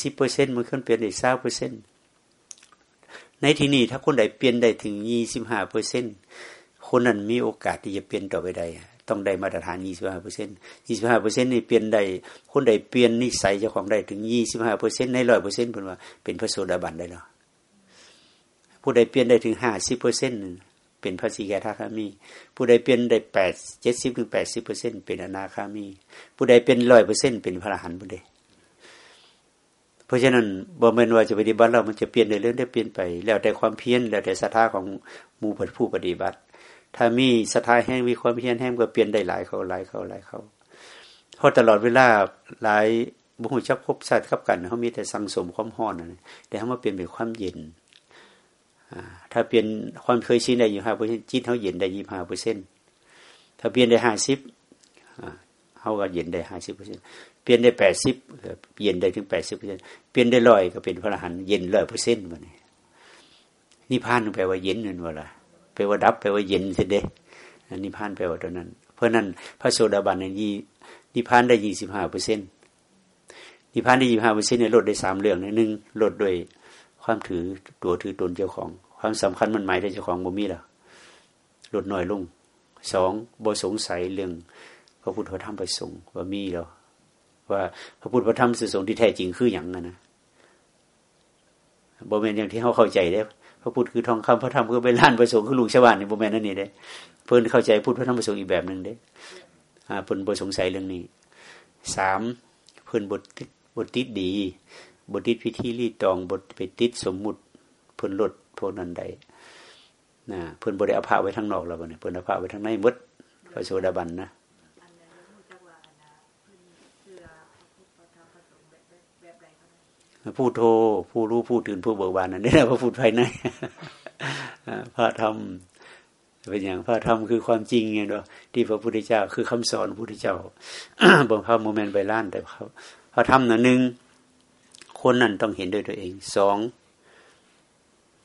Speaker 1: สิบเปอร์เซ็นต์บางคนเปลี่ยนได้สามเปอร์เซ็นต์ในที่นี้ถ้าคนใดเปลี่ยนได้ถึงยี่สิบห้าเปอร์เซ็นต์คนนั้นมีโอกาสที่จะเปลี่ยนต่อไปได้ต้องได้มาตรฐานยี่สิบห้าเปอร์เซ็นต์ยี่สิบห้าเปอร์เซ็นต์นี่เปลี่ยนได้คนใดเปลี่ยนนิสัยเจ้าของได้ถึงยี่สิบห้าเปอร์เซ็นต์ในร้อยเปอร์เซ็นต์เป็นว่าเป็นพระโสดาบันได้แล้วผู้ใดเปลี่ยนได้ถึงห้าสิบเปอร์เซ็นต์ เป็นพระสีแกทาคามี ผู้ใดเปลี่ยนได้แปดเจ็ดสิบถึงแปดสิบเปอร์เซ็นเป็นอนาคามี ผู้ใดเป็นร้อยเปอร์เซ็นเป็นพระอรหันต์ผู้ใดเพราะฉะนั้นบ่แม่นว่าจะปฏิบัติเรามันจะเปลี่ยนในเรื่องได้เปลี่ยนไป แล้วแต่ความเพียรแล้วแต่ศรัทธาของมูผู้ปฏิบัติ ถ้ามีสถาแห้งมีความเพียรแห้งก็เปลี่ยนได้หลายเขาหลายเขาหลายเขาเพราะตลอดเวลาหลายบุหุจักพบสัตว์กับกันเขามีแต่สังสมความห้อนนะแต่เขามาเปลี่ยนเป็นความเย็น ถ้าเปลี่ยนความเคยชินได้ยี่ห้าเปอร์เซ็นจิตเขาเย็นได้ยี่ห้าเปอร์เซ็นถ้าเปลี่ยนได้ห้าสิบเขาก็เย็นได้ห้าสิบเปอร์เซ็นเปลี่ยนได้แปดสิบเย็นได้ถึงแปดสิบเปอร์เซ็นเปลี่ยนได้ร้อยก็เป็นพระอรหันต์เย็นร้อยเปอร์เซ็นต์วันนี้นิพพานแปลว่าเย็นนั่นวะล่ะแปลว่าดับแปลว่าเย็นเสียเดนิพพานแปลว่าตัวนั้น เพราะนั้นพระโสดาบันนยี่นิพพานได้ยี่สิบห้าเปอร์เซ็นต์นิพพานได้ยี่ห้าเปอร์เซ็นต์เนี่ยลดได้สามเรื่องหนึ่งลดด้วย ความถือตัวถือตนเจ้าของ ความสำคัญมันหมายถึงเจ้าของบ่มีล้วลดน้อยลงสองบ่สงสัยเรื่องพระพุทธธรรมประสงค์ว่ามีแล้วว่าพระพุทธธรรมประสงค์ที่แท้จริงคืออย่างนั้นนะบ่แม่นอย่างที่เขาเข้าใจได้พระพุทธคือทองคำพระธรรมคือเป็นล้านประสงค์คือลูกชาวบ้านในบ่แม่นนั่นนี่เด้ เพิ่นเข้าใจพุทธพระธรรมประสงค์อีกแบบหนึ่งเด้เพิ่นบ่สงสัยเรื่องนี้สามเพิ่นบทบทติดดี บทิดพิธีรีตองบทไปติดสมมุติเพิ่นลดพวกนั้นได้นะเพิ่นบ่ได้อาผ้าไว้ทางนอกแล้วบ่เนี่ยเพิ่นอาผ้าไว้ทางในมดพระโสดาบันนะผู้โทผู้รู้ผู้ตื่นผู้เบิกบานนั่นนี่แหละพระพุทธภายในพระธรรมเป็นอย่างพระธรรมคือความจริงไงเนาะที่พระพุทธเจ้าคือคำสอนพระพุทธเจ้าบางพระโมเมนต์ใบล้านแต่เขาพระธรรมน่ะหนึ่ง คนนั้นต้องเห็นด้วยตัวเองสอง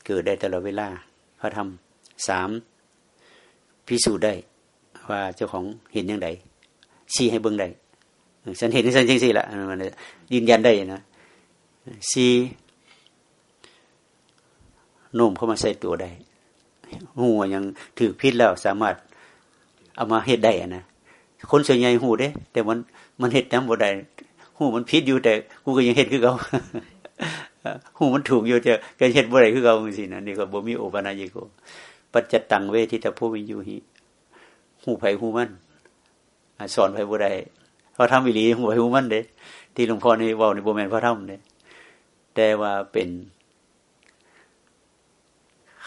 Speaker 1: เกิดได้ตลอดเวลาพระธรรมสามพิสูจน์ได้ ว่าเจ้าของเห็นอยังไงชี้ให้เบิ้งได้ฉันเห็นฉันจริงสิละมันยืนยันได้นะสี่โน้มเข้ามาใส่ตัวได้หูยังถือพิษแล้วสามารถเอามาเฮ็ดได้นะคนส่วนใหญ่หูเด้ แต่มันมันเฮ็ดน้ำบ่ได้ หูมันพิษอยู่แต่กูก็ยังเฮ็ดคือเขาหูมันถูกอยู่แต่ก็เฮ็ดบ่ได้คือเขาสินะนี่ก็บ่มีโอปนายิโกปัจจตังเวทิตาภูมิอยู่หิหูไผหูมันสอนไผบ่ได้พอทำวิลีหูไผหูมันเด้ที่หลวงพ่อนี่เว้าในโบแมนพระธรรมเด้แต่ว่าเป็น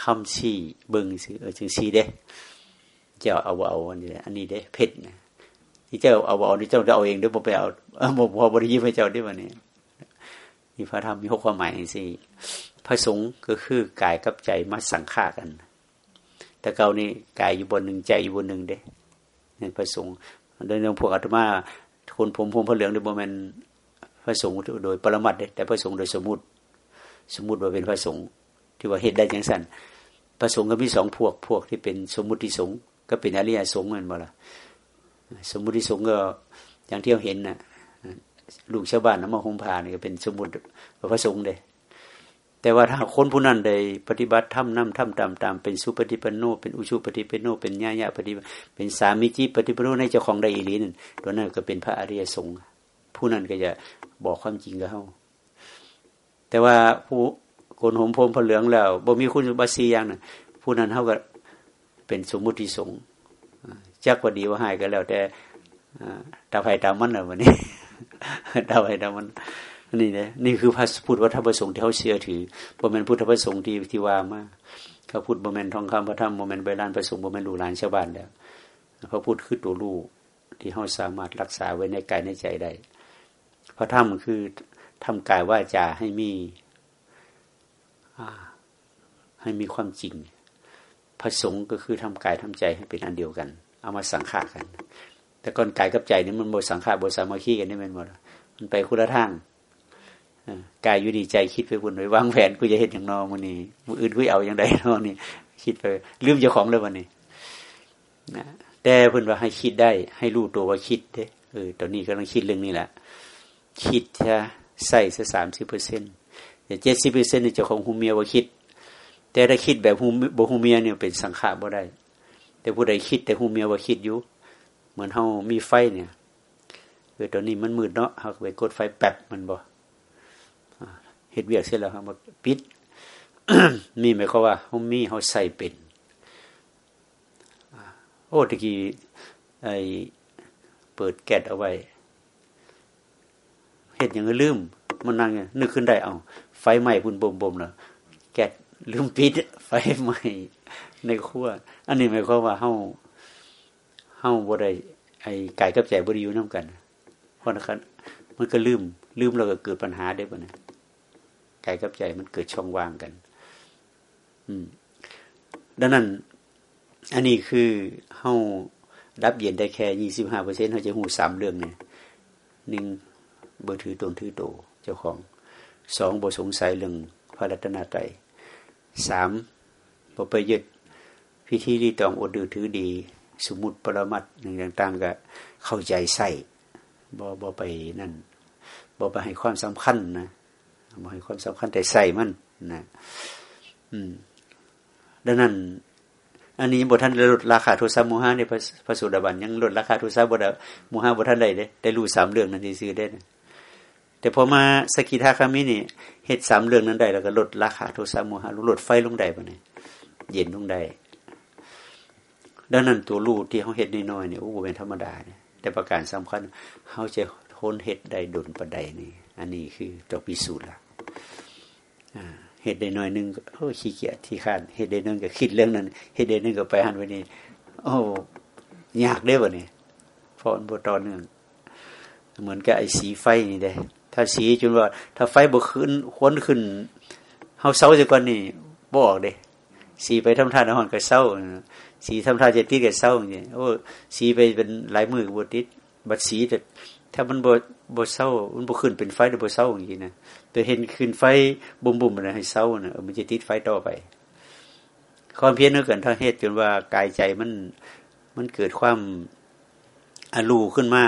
Speaker 1: คำชี้เบิ่งสิเออจึงชี้เด้เจ้าเอาเอาอันนี้อันนี้เด้เพชรนะ ที่เจ้าเอาเอานี่เจ้าจะเอาเองด้วยบ่ไปเอาบ่พอบริยิมให้เจ้าได้วันนี้นี่พระธรรมมีหกความหมายสิพระสงฆ์ก็คือกายกับใจมาสังฆากัน แต่เก่านี่กายอยู่บนหนึ่งใจอยู่บนหนึ่งเด้นี่พระสงฆ์โดยเรื่องพวกอาตมาคนผมผมพระเหลืองในบ่แมนพระสงฆ์โดยปรมัตแต่พระสงฆ์โดยสมมุติ สมมุติว่าเป็นพระสงฆ์ที่ว่าเหตุได้ยังสั้นพระสงฆ์ก็มีสองพวกพวกที่เป็นสมมุติสงฆ์ก็เป็นอริยสงฆ์เหมือนบ่ละ สมุติสงฆ์ก็อย่างที่เราเห็นนะลูกชาวบ้านน้ำมาหงพานี่ก็เป็นสมมุติพระสงฆ์เลยแต่ว่าถ้าคนผู้นั้นได้ปฏิบัติทำน้ำทำตามตามเป็นสุปฏิปโน เป็นอุชุปฏิปโน เป็นญาญาปฏิเป็นสามิจิปฏิปโนในเจ้าของใดอีลีนั่นตัวนั้นก็เป็นพระอริยสงฆ์ผู้นั้นก็จะบอกความจริงกับเขาแต่ว่าผู้คนหมพรมผเหลืองแล้วบ่มีคุณบาซีอย่างนั้นผู้นั้นเขาก็เป็นสมมุติสงฆ์ จักว่าดีว่าหายก็แล้วแต่ตาไผ่ตามันอะวันนี้ตาไผ่ตามันนี่นะนี่คือพระพุทธวัฒนประสงค์ที่เขาเชื่อถือบ่แมนพุทธประสงค์ที่ที่ว่ามาเขาพูดบ่แมนทองคำพระธรรมบ่แมนใบลานประสงค์บ่แมนดูลานชาวบ้านแล้วพระพุทธคือตัวลูกที่เขาสามารถรักษาไว้ในกายในใจได้พระธรรมคือทำกายว่าจาให้มีให้มีความจริงพระสงฆ์ก็คือทำกายทำใจให้เป็นอันเดียวกัน เอามาสังขากัน แต่ก่อนกายกับใจนี่มันบทสังขารบทสามัคคีกันนี่มันหมดมันไปคุณละทางกายอยู่ดีใจคิดไปบุญไปวางแผนกูจะเห็นอย่างนอมันนี่มืออื่นกูเอาอย่างใดนอนี่คิดไปลืมเจ้าของเลยวันนี้นะแต่เพิ่อนว่าให้คิดได้ ให้รู้ตัวว่าคิดเด้เออตอนนี้กำลังคิดเรื่องนี้แหละคิดจะใส่สักสามสิบเปอร์เซ็นต์แต่เจ็ดสิบเปอร์เซ็นต์ในเจ้าของหูเมียว่าคิด แต่ถ้าคิดแบบหูบหูเมียเนี่ยเป็นสังขารบ่ได้ แต่ผู้ใดคิด แต่หูเมียว่าคิดอยู่ เหมือนเฮามีไฟเนี่ยเออตอนนี้มันมืดเนาะเฮาไปกดไฟแป๊บมันบ่เห็ดเวียกเสร็จแล้วครับปิดมีหมายความว่าเขามีเขาใส่เป็นโอ้ตะกี้ไอเปิดแก๊สเอาไว้เห็ดอย่างลืมมันนั่งนึกขึ้นได้เอาไฟไหม้พุ่นบ่มบ่มเนาะแก๊สลืมปิดไฟไหม้ ในขั้วอันนี้หมายความว่าเฮาเฮาบ่ได้ไอ้กายกับใจบ่ได้อยู่นํกันเพราะนั้นมันก็ลืม ลืมแล้วก็เกิดปัญหาได้บ่นะกายกับใจมันเกิดช่องว่างกัน อืมดังนั้น อันนี้คือเฮารับเย็นได้แค่ยี่สิบห้าเปอร์เซ็นต์เขาจะหูสามเรื่องเนี่ยหนึ่งเบอร์ถือตนถือโต เจ้าของสองบสงสัยเรื่องพระรัตนตรัยสามบไปยึด พิธีรีตองอดดือถือดี สมุติปรมัตหนึ่งต่างๆก็เข้าใจใส่บ่บ่ไปนั่นบ่ไปให้ความสำคัญนะบ่ให้ความสำคัญแต่ใส่มันนะอืมดังนั้น อันนี้บทท่านลดราคาโทรศัพท์โมหะในพระสุดาบันยังลดราคาโทรศัพท์บทโมหะบทท่านใดได้ได้รู้สามเรื่องนั้นที่ซื้อได้แต่พอมาสกิทาคามินี่เหตุสามเรื่องนั้นได้ แล้วก็ลดราคาโทรศัพท์โมหะลดไฟลงได้ปะเนี่ยเย็นลงได้ ดังนั้นตัวรูที่เขาเห็ดน้อยๆเนี่ยโอ้เป็นธรรมดาเนี่ยแต่ประการสำคัญเขาจะทนเห็ดได้ดนประใดนี่ อันนี้คือตัวพิสูจน์ละเหตุใดน่อยหนึ่งโอ้ขี้เกียจที่ขานเหตุใดหนึ่งก็คิดเรื่องนั้นเหตุใดหนึ่งก็ไปหันไปนี่โอ้ยากได้บ่เนี่ยพอนบตอนหนึ่งเหมือนกับไอ้สีไฟนี่ได้ถ้าสีจนว่า ถ้าไฟบ่ขึ้นควนขึ้นเฮาเศร้าจะก่อนนี่บอกเด้สีไปทำท่านหอนก็เศร้า สีทำท่าจะติดก็เศร้าอย่างนี้โอ้สีไปเป็นหลายมือบ่ติดบัดสีแต่ถ้ามันบ่บ่เศร้ามันบ่ขึ้นเป็นไฟหรือบ่เศร้าอย่างนี้นะแต่เห็นขึ้นไฟบุ่มๆนะให้เศร้านะมันจะติดไฟต่อไป ความเพียรนึกกันทั้งเหตุจนว่ากายใจมันมันเกิดความอรูขึ้นมา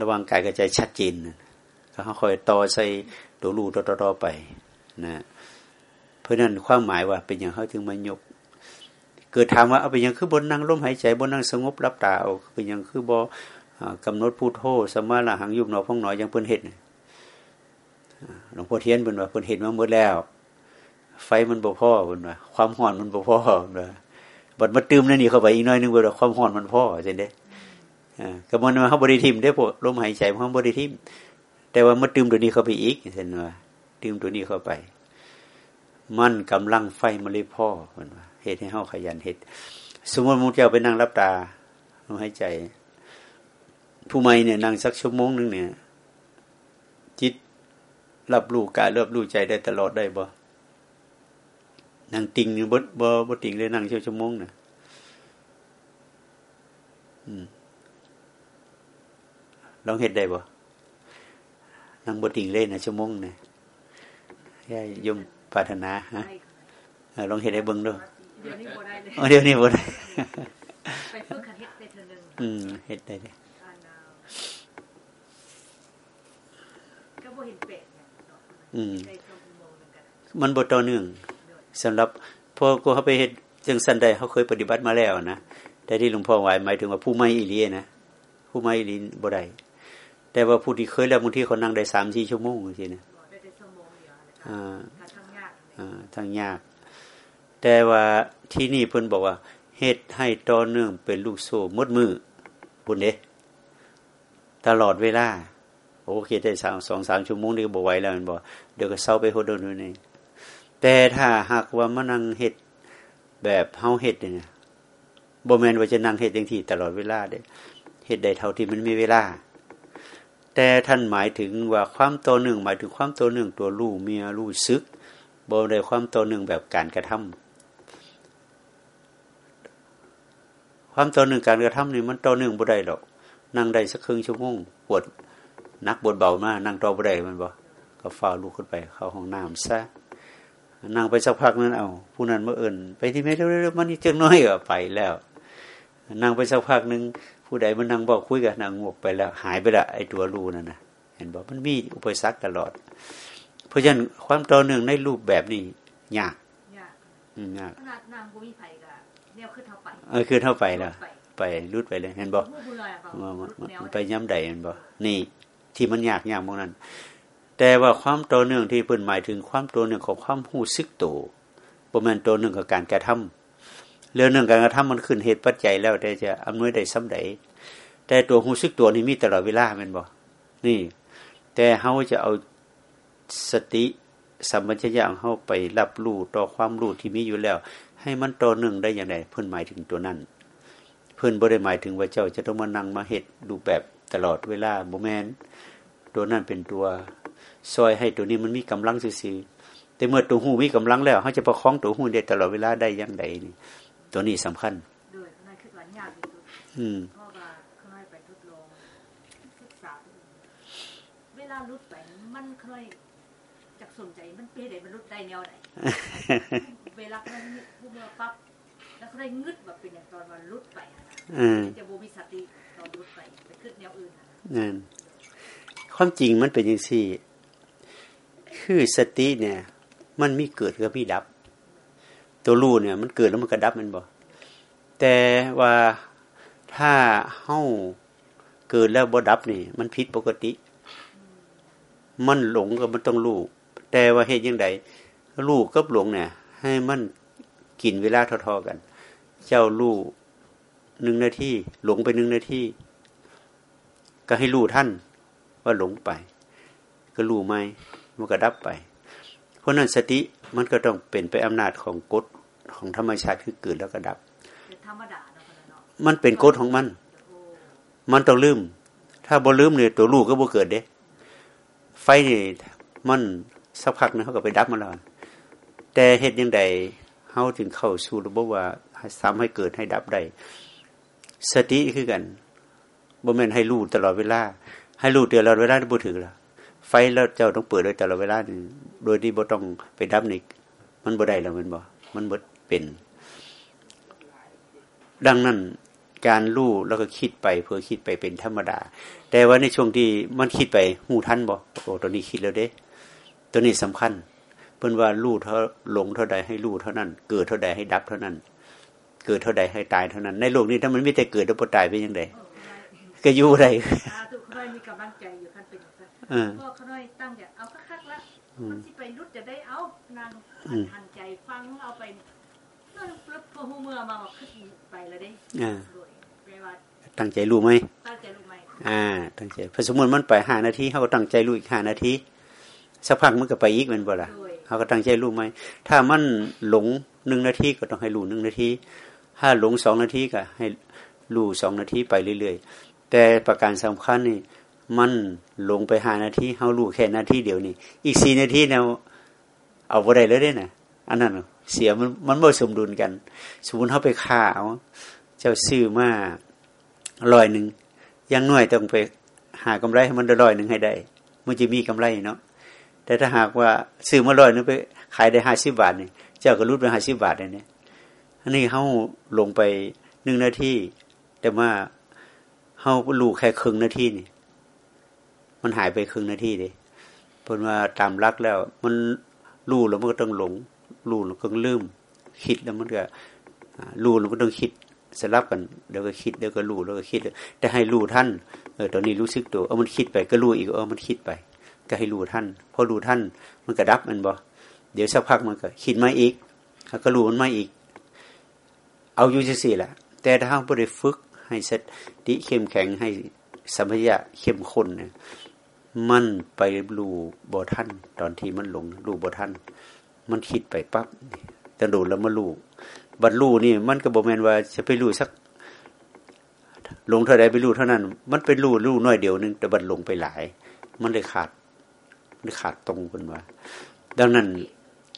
Speaker 1: ระวังกายกับใจชัดเจนก็เขาคอยต่อใส่ตัวรูต่อต่อไปนะเพราะนั้นความหมายว่าเป็นอย่างเขาถึงมายก เกิดถามว่าเอาเป็นอย่างคือบนนั่งลมหายใจบนนั่งสงบรับตาเอาเป็นอย่างคือบอกำหนดพูดโทสมาละหังยุบหนอพองหนอยังเพิ่นเห็นหลวงพ่อเทียนเป็นว่าเพิ่นเห็นมาหมดแล้ว ไฟมันบ่พ่อเป็นว่าความห่อนมันบ่พ่อเป็นว่าบัดมาตืมนั่นนี่เข้าไปอีกน้อยนึงเป็นว่าความห่อนมันพ่อใช่ไหมกำมันมาเขาบริทิมได้พวกลมหายใจเขาบริทิม แต่ว่ามาตืมตัวนี้เข้าไปอีกเห็นว่าตืมตัวนี้เข้าไป มันกำลังไฟมันเลยพ่อเป็นว่าเหตุให้เขาขยันเหตุสมมติมุกเจ้าไปนั่งรับตาลมหายใจ ผู้ไม่เนี่ยนั่งสักชั่วโมงหนึ่งเนี่ย จิตรับรู้กายรับรู้ใจได้ตลอดได้บ่นั่งติงบ่บ่บ่ติงเลยนั่งเชั่วชั่วโมงเนี่ยลองเห็ดได้บ่นั่งบ่ติงเลยนะชั่วโมงเนี่ยยายยม ปรารถนาฮะลองเห็ดได้เบิ่งด้วยเดี๋ยวนี้บ่ได้เลยเดี๋ยวนี้บ่ได้ไปฝึกขันเฮ็ดได้เท่านึงอืมเฮ็ดได้เลยอืมมันบทต่อเนื่องสำหรับพอกูเขาไปเห็นจังสันใดเขาเคยปฏิบัติมาแล้วนะแต่ที่หลวงพ่อไหวหมายถึงว่าผู้ไม่อิลีนะผู้ไม่อิลีบ่ได้แต่ว่าผู้ที่เคยแล้วบางทีเขานั่งได้สามสี่ชั่วโมงทีนะอ่าอ่า ทางยาก แต่ว่าที่นี่เพิ่นบอกว่าเหตุให้ต่อเนื่องเป็นลูกโซ่มดมือบุญเดตลอดเวลาโอเคได้สามสองสามชั่วโมงนี่ก็บอกไหวแล้วมันบอกเดี๋ยวก็เศร้าไปโหดนนี่แต่ถ้าหากว่ามานั่งเห็ดแบบเฮาเห็ดเนี่ยบ่แมนว่าจะนั่งเห็ดอย่างที่ตลอดเวลาเด้เห็ดใดเท่าที่มันมีเวลา แต่ท่านหมายถึงว่าความตัวหนึ่งหมายถึงความตัวหนึ่งตัวลู่เมียลู่ซึก บ่ได้ความตัวหนึ่งแบบการกระทำความตัวหนึ่งการกระทำนี่มันตัวหนึ่งบ่ได้หรอกนั่งได้สักครึ่งชั่วโมงปวดนักบนเบามากนั่งต่อบ่ได้มันบอกก็ฟ้าลุกขึ้นไป เข้าห้องน้ำซะนั่งไปสักพักนั้นเอา ผู้นั้นเมื่อเอินไปที่ไม่เร็วๆมันนี่จังน้อยก็ไปแล้วนั่งไปสักพักหนึ่งผู้ใดมันนั่งบอกคุยกับนางงวกไปแล้ว หายไปละไอ้ตัวรูนั่นนะเห็นบอกมันมีอุปสรรคตลอด เพราะฉะนั้นความต่อเนื่องในรูปแบบนี้ยากยากยากนางบุญไผ่ก็เนี่ยคือเท่าไปเออคือเท่าไปแล้วไปรุดไปเลยเห็นบอกไปย้ำใดเห็นบอกนี่ที่มันยากยากมองนั้น แต่ว่าความตัวเนื่องที่เพิ่นหมายถึงความตัวเนื่องของความหูซึกโตประมาณตัวหนึ่งของการกระทำเรื่องหนึ่งการกระทำมันขึ้นเหตุปัจจัยแล้วแต่จะอำนวยได้ซ้ำใดแต่ตัวหูซึกตัวนี้มีตลอดเวลาเป็นบ่นี่ แต่เขาจะเอา สติสัมปชัญญะของเขาไปรับรู้ต่อความรู้ที่มีอยู่แล้ว ให้มันต่อหนึ่งได้อย่างไรเพื่อนหมายถึงตัวนั้น เพื่อนบ่ได้หมายถึงว่าเจ้าจะต้องมานั่งมาเห็ดดูแบบตลอดเวลาโมแมนตัวนั้นเป็นตัวซอยให้ตัวนี้มันมีกำลังซื่อแต่เมื่อตัวหูมีกำลังแล้วเขาจะประคองตัวหูได้ตลอดเวลาได้ยังไงนี่ตัวนี้สำคัญ
Speaker 2: ด้วยนั่นคือว่ายากที่สุด
Speaker 1: อืม
Speaker 2: เพราะว่าเคยไปทดลองศึกษาเวลาลุดไปมันเคยจาก สนใจมันเป็นไดมันลุดได้แนวไหนเวลามันผู้เมื่อปั๊บแล้วเขาได้งึดแบบเป็นอย่างตอนวันลุดไปนะจะโบมีสติตอนลุดไปไปขึ้นแนวอื่น
Speaker 1: นั่นความจริงมันเป็นอย่างสี่ คือสติเนี่ย มันมีเกิดกับมีดับ ตัวรู้เนี่ย มันเกิดแล้วมันก็ดับมันบอกแต่ว่าถ้าเฮ้าเกิดแล้วบ่ดับนี่ มันผิดปกติ มันหลงก็มันต้องรู้ แต่ว่าเหตุยังไงลูกกับหลงเนี่ย ให้มันกินเวลาทอๆกัน เจ้าลูกหนึ่งนาทีหลงไปหนึ่งนาทีก็ให้รู้ท่านว่าหลงไป ก็รู้ไหมมันก็ดับไป เพราะนั้นสติมันก็ต้องเป็นไปอำนาจของกฎของธรรมชาติคือเกิดแล้วก็ดับ มันเป็นกฎของมัน มันต้องลืม ถ้าบ่ลืมเนี่ยตัวลูกก็บ่เกิดเด้ ไฟนี่มัน สักพักนึงเขาก็ไปดับมาแล้วแต่เหตุยังใดเขาถึงเข้าสู่ระบบว่าทำให้เกิดให้ดับได้สติคือกันบ่แม่นให้รู้ตลอดเวลา ให้รู้ตลอดเวลาที่บ่ถึงละไฟแล้วเจ้าต้องเปิดโดยตลอดเวลาโดยที่บ่ต้องไปดับนี่มันบ่ได้แล้วมันบ่มันบ่เป็น ดังนั้นการรู้แล้วก็คิดไปเพื่อคิดไปเป็นธรรมดา แต่ว่าในช่วงที่มันคิดไปหูท่านบ่โอ้ตอนนี้คิดแล้วเด้ ตัวนี้สำคัญ เพิ่นว่ารู้เท่าหลงเท่าใดให้รู้เท่านั้น เกิดเท่าใดให้ดับเท่านั้น เกิดเท่าใดให้ตายเท่านั้น ในโลกนี้ถ้ามันไม่แต่เกิดแล้วพอตายไปยังไงก็อยู่ได้
Speaker 2: ทุกคนมีกำลังใจอยู่ขั้นเป็นก็เขาน้อยตั้งใจเอาคักๆละมันสิไปรุดจะได้เอานางหันใจฟังเอาไปก็พอหูเมื่อมาขึ้นไปแล้วได้
Speaker 1: ตั้งใจรู้ไหม
Speaker 2: ตั้งใจรู้ไหม
Speaker 1: อ่า ตั้งใจพอสมมติมันไปห้านาทีเขาก็ตั้งใจรู้อีกห้านาที สักพักมันก็ไปอีกเป็นบ่ละเขาก็ตั้งใจรู้ไหมถ้ามันหลงหนึ่งนาทีก็ต้องให้รู้หนึ่งนาทีถ้าหลงสองนาทีก็ให้รู้สองนาทีไปเรื่อยๆ แต่ประการสำคัญนี่ มันหลงไปหานาทีเขารู้แค่นาทีเดียวนี่อีกสี่นาทีเนี่ยเอาบ่ได้เลยได้นะอันนั้นเสียมันมันไม่สมดุลกัน สมมติเขาไปฆ่าเอาเจ้าซื้อมาลอยหนึ่งยังหน่วยต้องไปหากำไรให้มันได้ลอยหนึ่งให้ได้ มันจะมีกำไรเนาะ แต่ถ้าหากว่าซื้อมาลอยนึงไปขายได้ห้าสิบบาทเนี่ยเจ้าก็รุดไปห้าสิบบาทเนี่ยอันนี้เขาลงไปหนึ่งนาทีแต่ว่าเขาลูกแค่ครึ่งนาทีนี่ มันหายไปครึ่งนาทีเลยเพราะว่าตามรักแล้ว มันรู้แล้วมันก็ต้องหลงรู้แล้วก็ลืม คิดแล้วมันก็รู้แล้วก็ต้องคิดสลับกันเดี๋ยวก็คิดเดี๋ยวก็รู้แล้วก็คิดแต่ให้รู้ท่านเออตอนนี้รู้สึกตัวเออมันคิดไปก็รู้อีกเออมันคิดไป ก็ให้รู้ท่านพอรู้ท่านมันก็ดับมันบ่เดี๋ยวสักพักมันก็คิดมาอีกก็รู้มันมาอีก เอาอยู่สี่แหละ แต่ถ้าเราไดฝึกให้สติเข้มแข็งให้สัมผัสเข้มข้นเนี่ยมันไปรู้บ่ท่านตอนที่มันหลงรู้บ่ท่านมันคิดไปปั๊บจะดูแล้วมารู้บรรลุนี่มันก็บอกแมนว่าจะไปรู้สักลงเท่าใดไปรู้เท่านั้น มันเป็นรู้รู้น้อยเดียวนึงแต่บรรลงไปหลาย มันเลยขาด มันขาดตรงกันว่าดังนั้น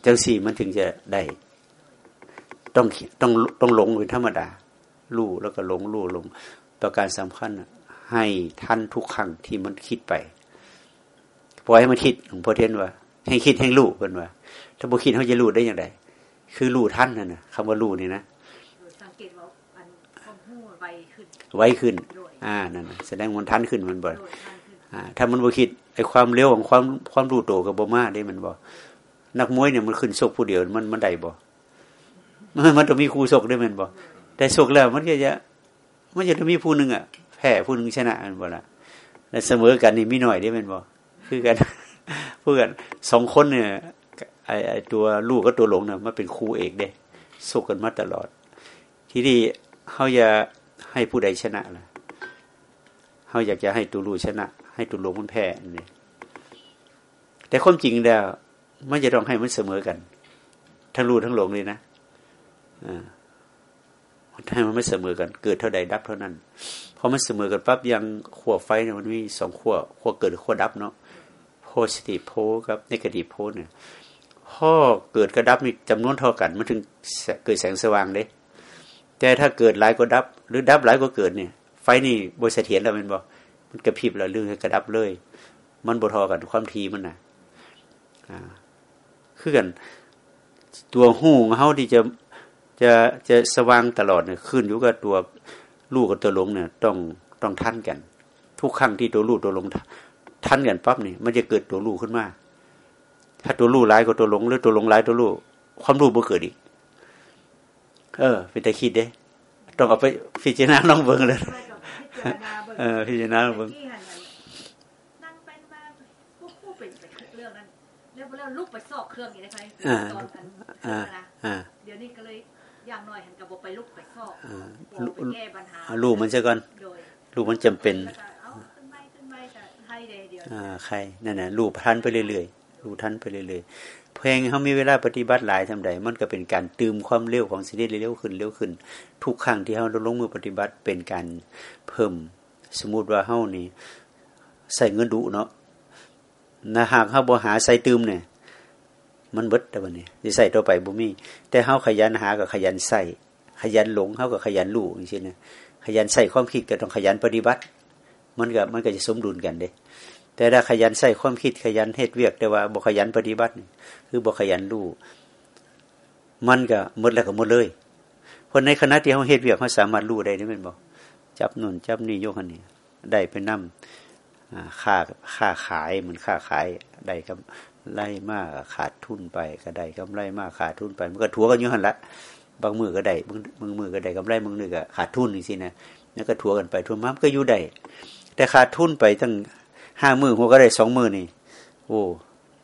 Speaker 1: จังสี่มันถึงจะได้ต้องต้องต้องหลงเป็นธรรมดารู้แล้วก็หลงรู้ลงประการสำคัญให้ท่านทุกครั้งที่มันคิดไปปล่อยให้มันคิดหลวงพ่อเทนว่า ให้คิดให้รู้กันว่า ถ้าบุคิดเขาจะรู้ได้อย่างไรคือรู้ท่านนั่นนะคำว่ารู้นี่นะ
Speaker 2: สังเกตว่าอันความหูไวขึ้น
Speaker 1: ไวขึ้น อ่านั่นแสดงมันท่านขึ้นมันบ่อ่าถ้ามันบุคิด ไอ้ความเร็วของความความรู้โตกับบ่มาได้มันบ่นักมวยเนี่ยมันขึ้นโชกผู้เดียวมันมันได้บ่มันมันต้องมีครูโชกได้มันบ่แต่โชกแล้วมันก็จะมันจะต้องมีผู้หนึ่งอะแพ้ผู้หนึ่งชนะมันบ่ละและเสมอกันนี่มีหน่อยได้มันบ่คือกันเพื่อนสองคนเนี่ยไอไอตัวลูกกับตัวหลงเนี่ยมันเป็นครูเอกเด้สู้กันมาตลอด ทีนี้เขาจะให้ผู้ใดชนะล่ะเขาอยากจะให้ตัวลูกชนะ ให้ตัวหลงมันแพ้เนี่ยแต่ความจริงแล้วไม่จะต้องให้มันเสมอกัน ทั้งรู้ทั้งหลงเลยนะอ่าให้มันไม่เสมอกัน เกิดเท่าใดดับเท่านั้นพอมันเสมอกันปั๊บยังขั้วไฟเนี่ยมันมีสองขั้วขั้วเกิดขั้วดับเนาะโพสิทีฟโพกับเนกาทีฟโพเนี่ยพ่อเกิดกระดับนี่จำนวนเท่ากันมันถึงเกิดแสงสว่างเด้แต่ถ้าเกิดหลายก็ดับ หรือดับหลายก็เกิดเนี่ย ไฟนี่บริเสถียรแล้วมันบอก มันกระพริบแล้วเรื่องกระดับเลย มันบทอกันความทีมันนะอ่าคือกัน ตัวหูของเขาที่จะจะจะสว่างตลอดเนี่ยขึ้นอยู่กับตัวลูกกับตัวหลงเนี่ย ต้องต้องทันกัน ทุกครั้งที่ตัวลูกตัวหลงทันกันปั๊บนี่มันจะเกิดตัวลูกขึ้นมาถ้าตัวลูกร้ายกับตัวหลงหรือตัวหลงร้ายตัวลูกความรู้บ่เกิดอีก เออเป็นแต่คิดเด้ ต้องเอาไปพิจารณาลองเบิ่งเลย เออพิจารณาเบิ่ง
Speaker 2: นั่งไปมาผู้เป็นไปเรื่องนั้นแล้วแล้วลุกไปซอกเครื่องอย่างไรตอนนั้นนะเดี๋ยวนี้ก็เลยอย่างน้อยหันกับไปลุกไปซอกไปแก้ปัญหา
Speaker 1: ลูกมันซะก่อนลูกมันจำเป็น
Speaker 2: เอาขึ้นไปขึ้นไปแต่ให้เดี๋ยว
Speaker 1: ใครนั่นน่ะลูกทันไปเรื่อยๆลูกทันไปเรื่อยๆ เพลงเขามีเวลาปฏิบัติหลายทำใดมันก็เป็นการตืมความเร็วของสิ่งนี้เร็วขึ้นเร็วขึ้น ทุกครั้งที่เขาลงมือปฏิบัติเป็นการเพิ่ม สมมุติว่าเฮานี่ใส่เงินดุเนาะนะหากเฮาบ่หาใส่ตืมเนี่ยมันเบิดแต่วันนี้สิใส่ต่อไปบ่มี แต่เฮาขยันหากับขยันใส่ขยันหลงเฮากับขยันรู้จังซี่นะขยันใส่ความคิดก็ต้องขยันปฏิบัติ มันก็มันก็จะสมดุลกันเด้ แต่ถ้าขยันใส่ความคิดขยันเฮ็ดเวียก แต่ว่าบ่ขยันปฏิบัติ คือบ่ขยันรู้มันก็หมดแล้วก็หมดเลยเพราะในขณะที่เฮาเฮ็ดเวียกเฮาสามารถรู้ได้นี่แม่นบ่จับนู่นจับนี่ยกอันนี้ได้ไปนำค่าค่าขายเหมือนค่าขายได้กับไล่มากขาดทุนไปก็ได้กำไรมากขาดทุนไปมันก็ถัวกันอยู่หันละบางมือก็ได้บางบางมือก็ได้กำไรบางมือก็ขาดทุนนี่สินะแล้วก็ถัวกันไปถัวมามันก็อยู่ได้แต่ขาดทุนไปตั้ง ห้ามือหัวก็ได้สองมือนี่ โอ้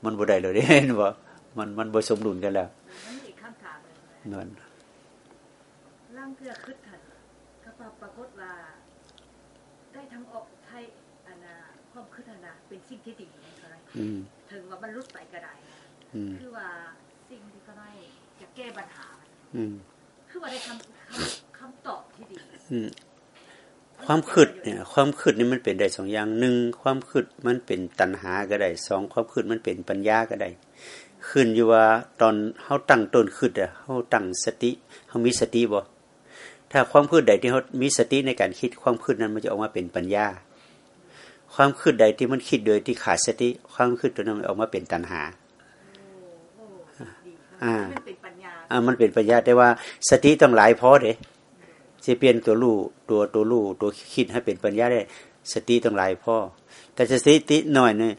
Speaker 1: มันบ่ได้เลยเด้เห็นบ่มันมันบ่สมดุลกันแล้ว
Speaker 2: มันอีกคำถามเลย
Speaker 1: นั่น
Speaker 2: ร่างเพื่อคึดขันก็ปรากฏว่าได้ทั้งออกไทยอันน่ะความคึดอันน่ะเป็นสิ่งที่ดีนะครับ
Speaker 1: อืม
Speaker 2: ถึงว่ามันรุดไปก็ได้
Speaker 1: อืม
Speaker 2: คือว่าสิ่งที่ก็ได้จะแก้ปัญหามัน
Speaker 1: อืม
Speaker 2: คือว่าได้คำคำคำตอบที่ดี
Speaker 1: อืม ความคิดเนี่ยความคิดนี่มันเป็นได้สองอย่างหนึ่งความคิดมันเป็นตัณหาก็ได้สองความคิดมันเป็นปัญญาก็ได้ขึ้นอยู่ว่าตอนเฮาตั้งต้นคิดอะเฮาตั้งสติเฮามีสติบ่ถ้าความคิดใดที่เฮามีสติในการคิดความคิดนั้นมันจะออกมาเป็นปัญญา ความคิดใดที่มันคิดโดยที่ขาดสติ ความคิดตัวนั้นออกมาเป็นตัณหา
Speaker 2: โอ้โอ้ดี
Speaker 1: อ่า
Speaker 2: มันเป็นปัญญา
Speaker 1: อ่ามันเป็นปัญญาแต่ว่าสติต้องหลายพอเด้ จะเปลี่ยนตัวรู้ตัวตัวรู้ตัวคิดให้เป็นปัญญาได้สติต้องหลายพอแต่สติหน่อยเนี่ย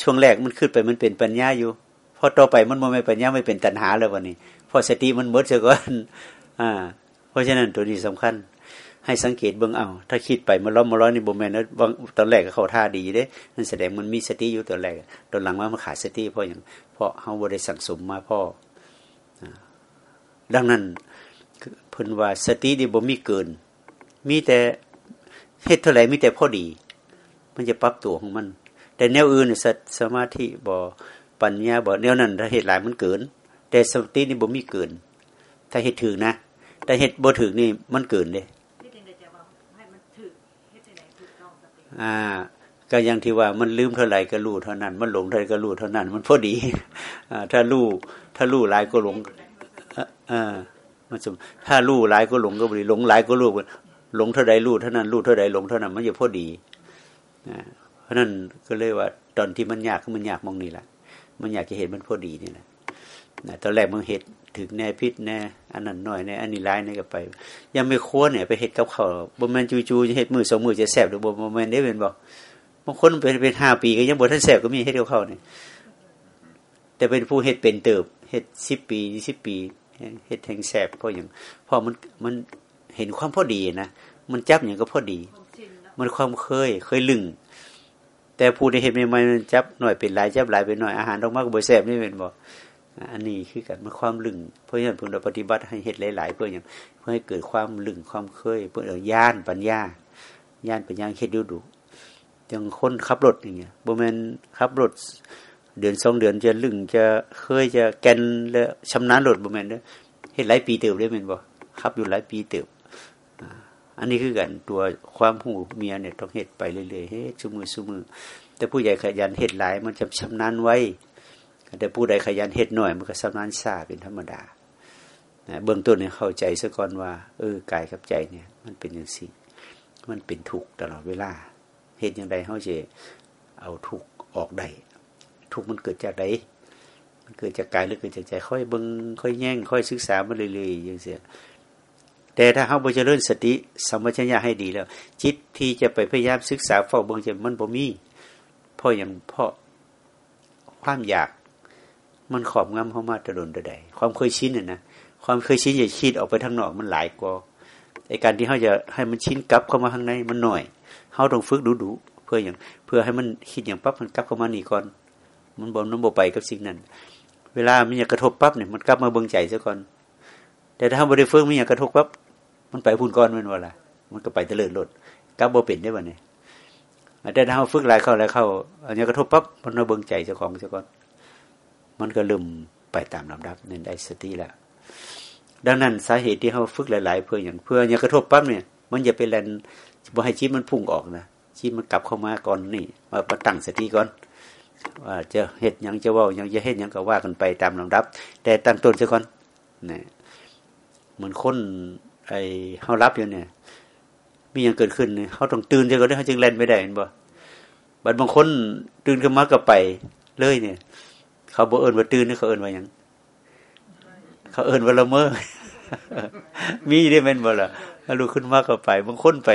Speaker 1: ช่วงแรกมันขึ้นไปมันเป็นปัญญาอยู่พอต่อไปมันบ่ไม่ปัญญาไม่เป็นตัณหาแล้ววันนี้พอสติมันหมดเสียก่อนอ่า เพราะฉะนั้นตัวนี้สำคัญ ให้สังเกตเบิ่งเอา ถ้าคิดไปมันล้อมมาร้อยนี่บ่แม่นนะบางตอนแรกก็เข้าท่าดีเด้นั่นแสดงมันมีสติอยู่ตอนแรกตอนหลังว่ามันขาดสติเพราะอย่างเพราะเฮาบ่ได้สั่งสมมาพ่อดังนั้น เพิ่นว่าสตินี่บ่มีเกิน มีแต่เฮ็ดเท่าไหร่มีแต่พอดี มันจะปรับตัวของมัน แต่แนวอื่นนี่สสมาธิบ่ปัญญาบ่แนวนั้นถ้าเฮ็ดหลายมันเกิน แต่สตินี่บ่มีเกิน ถ้าเฮ็ดถึงนะ แต่เฮ็ดบ่ถึงนี่มันเกินเด้
Speaker 2: ที่จริงจะว่าให้มันถึกเฮ็ดจังได๋ถูกต้องสติ
Speaker 1: อ่าก็อย่างที่ว่ามันลืมเท่าไหร่ก็รู้เท่านั้น มันหลงเท่าไหร่ก็รู้เท่านั้น มันพอดีอ่าถ้ารู้ถ้ารู้หลายก็หลงอ่า มันสมถ้ารู้หลายก็หลงก็บริหลงหลายก็รู้หลงเท่าใดรู้เท่านั้นรู้เท่าใดหลงเท่านั้นมันจะพอดีนะเพราะนั้นก็เลยว่า ตอนที่มันยากคือมันยากมองนี่แหละมันอยากจะเห็นมันพอดีนี่แหละนะตอนแรกมันเห็ดถึงแน่พิษแน่อันนั้นหน่อยแน่อันนี้ร้ายแน่ก็ไป ยังไม่ควรเนี่ยไปเห็ดกับเขาบ่แมนจูจูจะเห็ดมือสองมือจะแสบหรือบ่แมนได้เป็นบอกบางคนเป็นเป็นห้าปีก็ยังบ่ทันแสบก็มีเห็ดกับเขาเนี่ยแต่เป็นผู้เห็ดเป็นเติบเห็ดสิบปียี่สิบปี เห็ดแทงแสบพราะอย่างพราะมันมันเห็นความพอดีนะมันจับอย่างก็พอดี
Speaker 2: มัน
Speaker 1: ความเคยเคยลึงแต่ผู้ได้เห็นใหม่ๆมันจับหน่อยเป็นหลายจับหลายเป็นหน่อยอาหารต้องมากบ่แซ่บนี่เป็นบ่อันนี้คือกันมันความลึงเพราะฉะนั้นผมเราปฏิบัติให้เฮ็ดหลาย ๆ เพื่ออย่างเพื่อให้เกิดความลึงความเคย เพื่อเอาย่านปัญญาย่านปัญญาเฮ็ดดูดูจังคนขับรถอย่างเงี้ยบ่แมนขับรถ เดือนสองเดือนจะลึงจะเคยจะแกนและชำนาญรถบ่แม่นเด้อเฮ็ดหลายปีเติบได้แม่นบ่ครับอยู่หลายปีเติบอันนี้คือกันตัวความหูเมียเนี่ยต้องเฮ็ดไปเรื่อยๆเฮ็ดซุมือซุมือแต่ผู้ใหญ่ขยันเฮ็ดหลายมันจะชำนาญไว้แต่ผู้ใดขยันเฮ็ดหน่อยมันก็ชำนาญช้าเป็นธรรมดาเบื้องต้นเนี่ยเข้าใจซะก่อนว่า เออกายกับใจเนี่ย มันเป็นอย่างสิ่มันเป็นทุกข์ตลอดเวลาเห็นอย่างใดเขาจะเอาทุกข์ออกได้ ทุกข์มันเกิดจากใดมันเกิดจากกายหรือเกิดจากใจ ค่อยเบิงค่อยแย่ง ค่อยศึกษามาเรื่อยๆอย่างเสียแต่ถ้าเขาบริเจริญสติสมัชัญญาให้ดีแล้ว จิตที่จะไปพยายามศึกษาเฝ้าเบิ้งจะมันบ่มีเพราะอย่างเพราะความอยากมันขอบงำเข้ามาตะดนตะใดความเคยชินน่ะนะความเคยชินอย่าคิดออกไปทางนอกมันหลายกว่าไอการที่เขาจะให้มันชินกลับเข้ามาข้างในมันหน่อยเขาต้องฝึกดูดูเพื่ออย่างเพื่อให้มันคิดอย่างปั๊บมันกลับเข้ามานี่ก่อน มันบอน้ำบไปกับสิ่งนั้น เวลามันอยากกระทบปั๊บเนี่ยมันกลับมาเบิ่งใจซะก่อน แต่ถ้าบริเฟิงมันอยากกระทบปั๊บมันไปพูนก้อนมันว่าละมันก็ไปเตลิดรถกลับบ่เป็นได้บ่เนี่ยแต่ถ้าเขาฝึกหลายเข้าหลายเข้าอันนี้กระทบปั๊บมันมาเบิ่งใจเจ้าของซะก่อนมันก็ลืมไปตามลำดับนั่นได้สติแล้วดังนั้นสาเหตุที่เขาฝึกหลาย ๆ เพื่ออย่างเพื่ออย่างกระทบปั๊บเนี่ย มันอย่าไปแลนบ่ให้ชีพมันพุ่งออกนะชีพมันกลับเข้ามาก่อนนี่มาประตั้งสติก่อน ว่าจะเห็ดยังจะว่ายังจะเห็ดยังก็ว่ากันไปตามลำดับ แต่ตั้งต้นซะก่อนนี่เหมือนคนไอ้เขารับอยู่เนี่ย มีอย่างเกิดขึ้นเนี่ยเขาต้องตื่นซะก่อนเขาจึงแล่นไม่ได้เห็นบ่บัดบางคนตื่นขึ้นมาก็ไปเลยเนี่ย เขาบอกเอิญว่าตื่นนี่เขาเอิญว่ายังเขาเอิญว่าละเมอมีได้เป็นบ่ล่ะลูกขึ้นมาก็ไปบางคนไป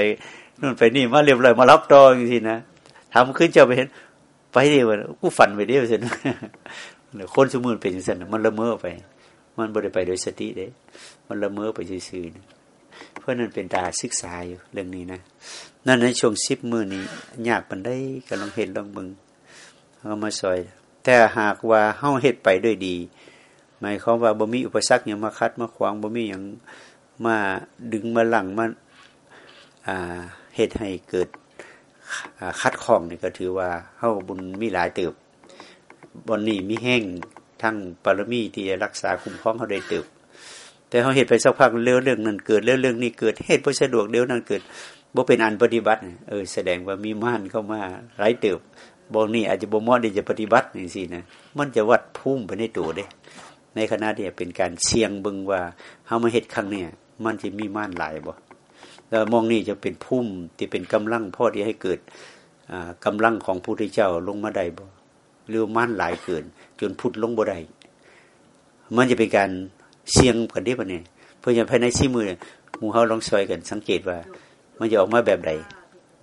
Speaker 1: นู่นไปนี่มาเรียบร้อยมารับตอจริงๆนะทำขึ้นเจ้าไปเห็น ไปเดียวกูฝันไปเดียวเสร็จคนสมุนเป็นอย่างนั้นมันละเมอไป มันบริไปโดยสติเด้ มันละเมอไปซื่อๆเพราะนั้นเป็นตาศึกษาอยู่เรื่องนี้นะนั่นในช่วงสิบมือนี้ยากมันได้กำลังเห็นลองมึงเอามาซอย แต่หากว่าเฮ้าเฮ็ดไปด้วยดี หมายความว่าบ่มีอุปสรรคอย่างมาคัดมาขวางบ่มีอย่างมาดึงมาหลังมาเหตุให้เกิด คัดข้องนี่ก็ถือว่าเฮ้าบุญมีหลายเติบบนนี้มีแห้งทั้งปรมีที่จะรักษาคุ้มครองเขาได้เติบ แต่เขาเหตุไปสักพักเรื่องเรื่องนั้นเกิดเรื่องเรื่องนี้เกิดเหตุบ่สะดวกเดี๋ยวนั้นเกิดบ่เป็นอันปฏิบัติ เออ แสดงว่ามีม่านเข้ามาหลายเติบบอนี่อาจจะบ่มาะที่จะปฏิบัตินี่สินะมันจะวัดพุ่มไปในตัวเด้ ในขณะที่เป็นการเสี่ยงบึงว่าเฮามาเฮ็ดครั้งเนี่ยมันจะมีม่านหลายบ่ แล้วมองนี่จะเป็นพุ่มที่เป็นกำลังพ่อที่ให้เกิดกำลังของพระพุทธเจ้าลงมาได้บ่หรือม่านหลายเกิน จนพุทธลงบ่ได้มันจะเป็นการเสี่ยงกันได้ปะเนี่ยเพราะอย่างภายในชี้มือมูเฮาลองซอยกันสังเกตว่า มันจะออกมาแบบใด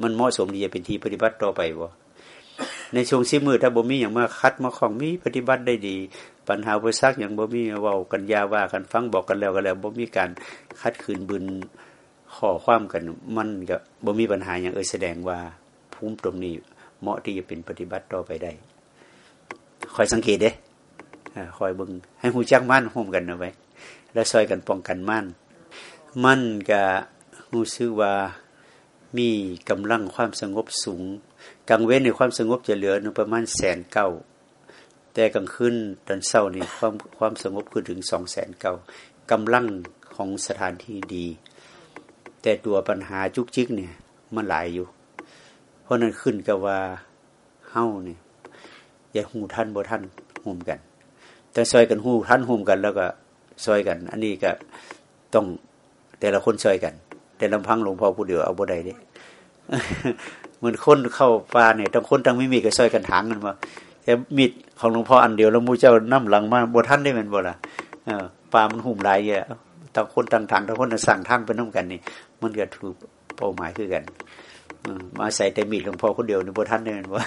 Speaker 1: มันเหมาะสมที่จะเป็นที่ปฏิบัติต่อไปบ่ในช่วงซีมือถ้าบ่มีอย่างมาคัดมาของมีปฏิบัติได้ดี ปัญหาอุปสรรคอย่างบ่มีเว้ากันยาว่ากันฟังบอกกันแล้วกันแล้วบ่มีการคัดคืนบุญ ข้อความกันมันก็บ่มีปัญหาอย่างเออแสดงว่าภูมิตรงนี้เหมาะที่จะเป็นปฏิบัติต่อไปได้ คอยสังเกตเด้คอยบึงให้หูจักมั่นห่มกันเอาไว้ แล้วซอยกันป้องกันมั่น มั่นกับหูซื้อว่ามีกำลังความสงบสูงกังเว้นในความสงบจะเหลือนึงประมาณแสนเก้าแต่กลางคืนตอนเช้านี่ความความสงบคือถึงสองแสนเก้ากำลังของสถานที่ดี แต่ตัวปัญหาจุกจิกเนี่ย มันหลายอยู่ เพราะนั้นขึ้นกับว่าเฮ้าเนี่ยอย่าหูท่านบ่ท่านหุมกันแต่ซอยกันหูท่านหุมกัน แล้วก็ซอยกัน อันนี้ก็ต้องแต่ละคนซอยกัน แต่ลำพังหลวงพ่อผู้เดียวเอาบ่ได้เด้เหมือนคนเข้าป่าเนี่ยต้องคนตั้งไม่มีก็ซอยกันถางกันมาแต่มีดของหลวงพ่ออันเดียวแล้วมูเจ้านั่หลังมาบท่านได้เป็นบ่ละปลามันหุ่มลายเยอะ ต่างคนต่างทางต่างคนสั่งทางไปน้ำกันนี่ มันก็ถูกเป้าหมายคือกันมาใส่แต่มีดหลวงพ่อคนเดียวในบท่านเนี่ยว่า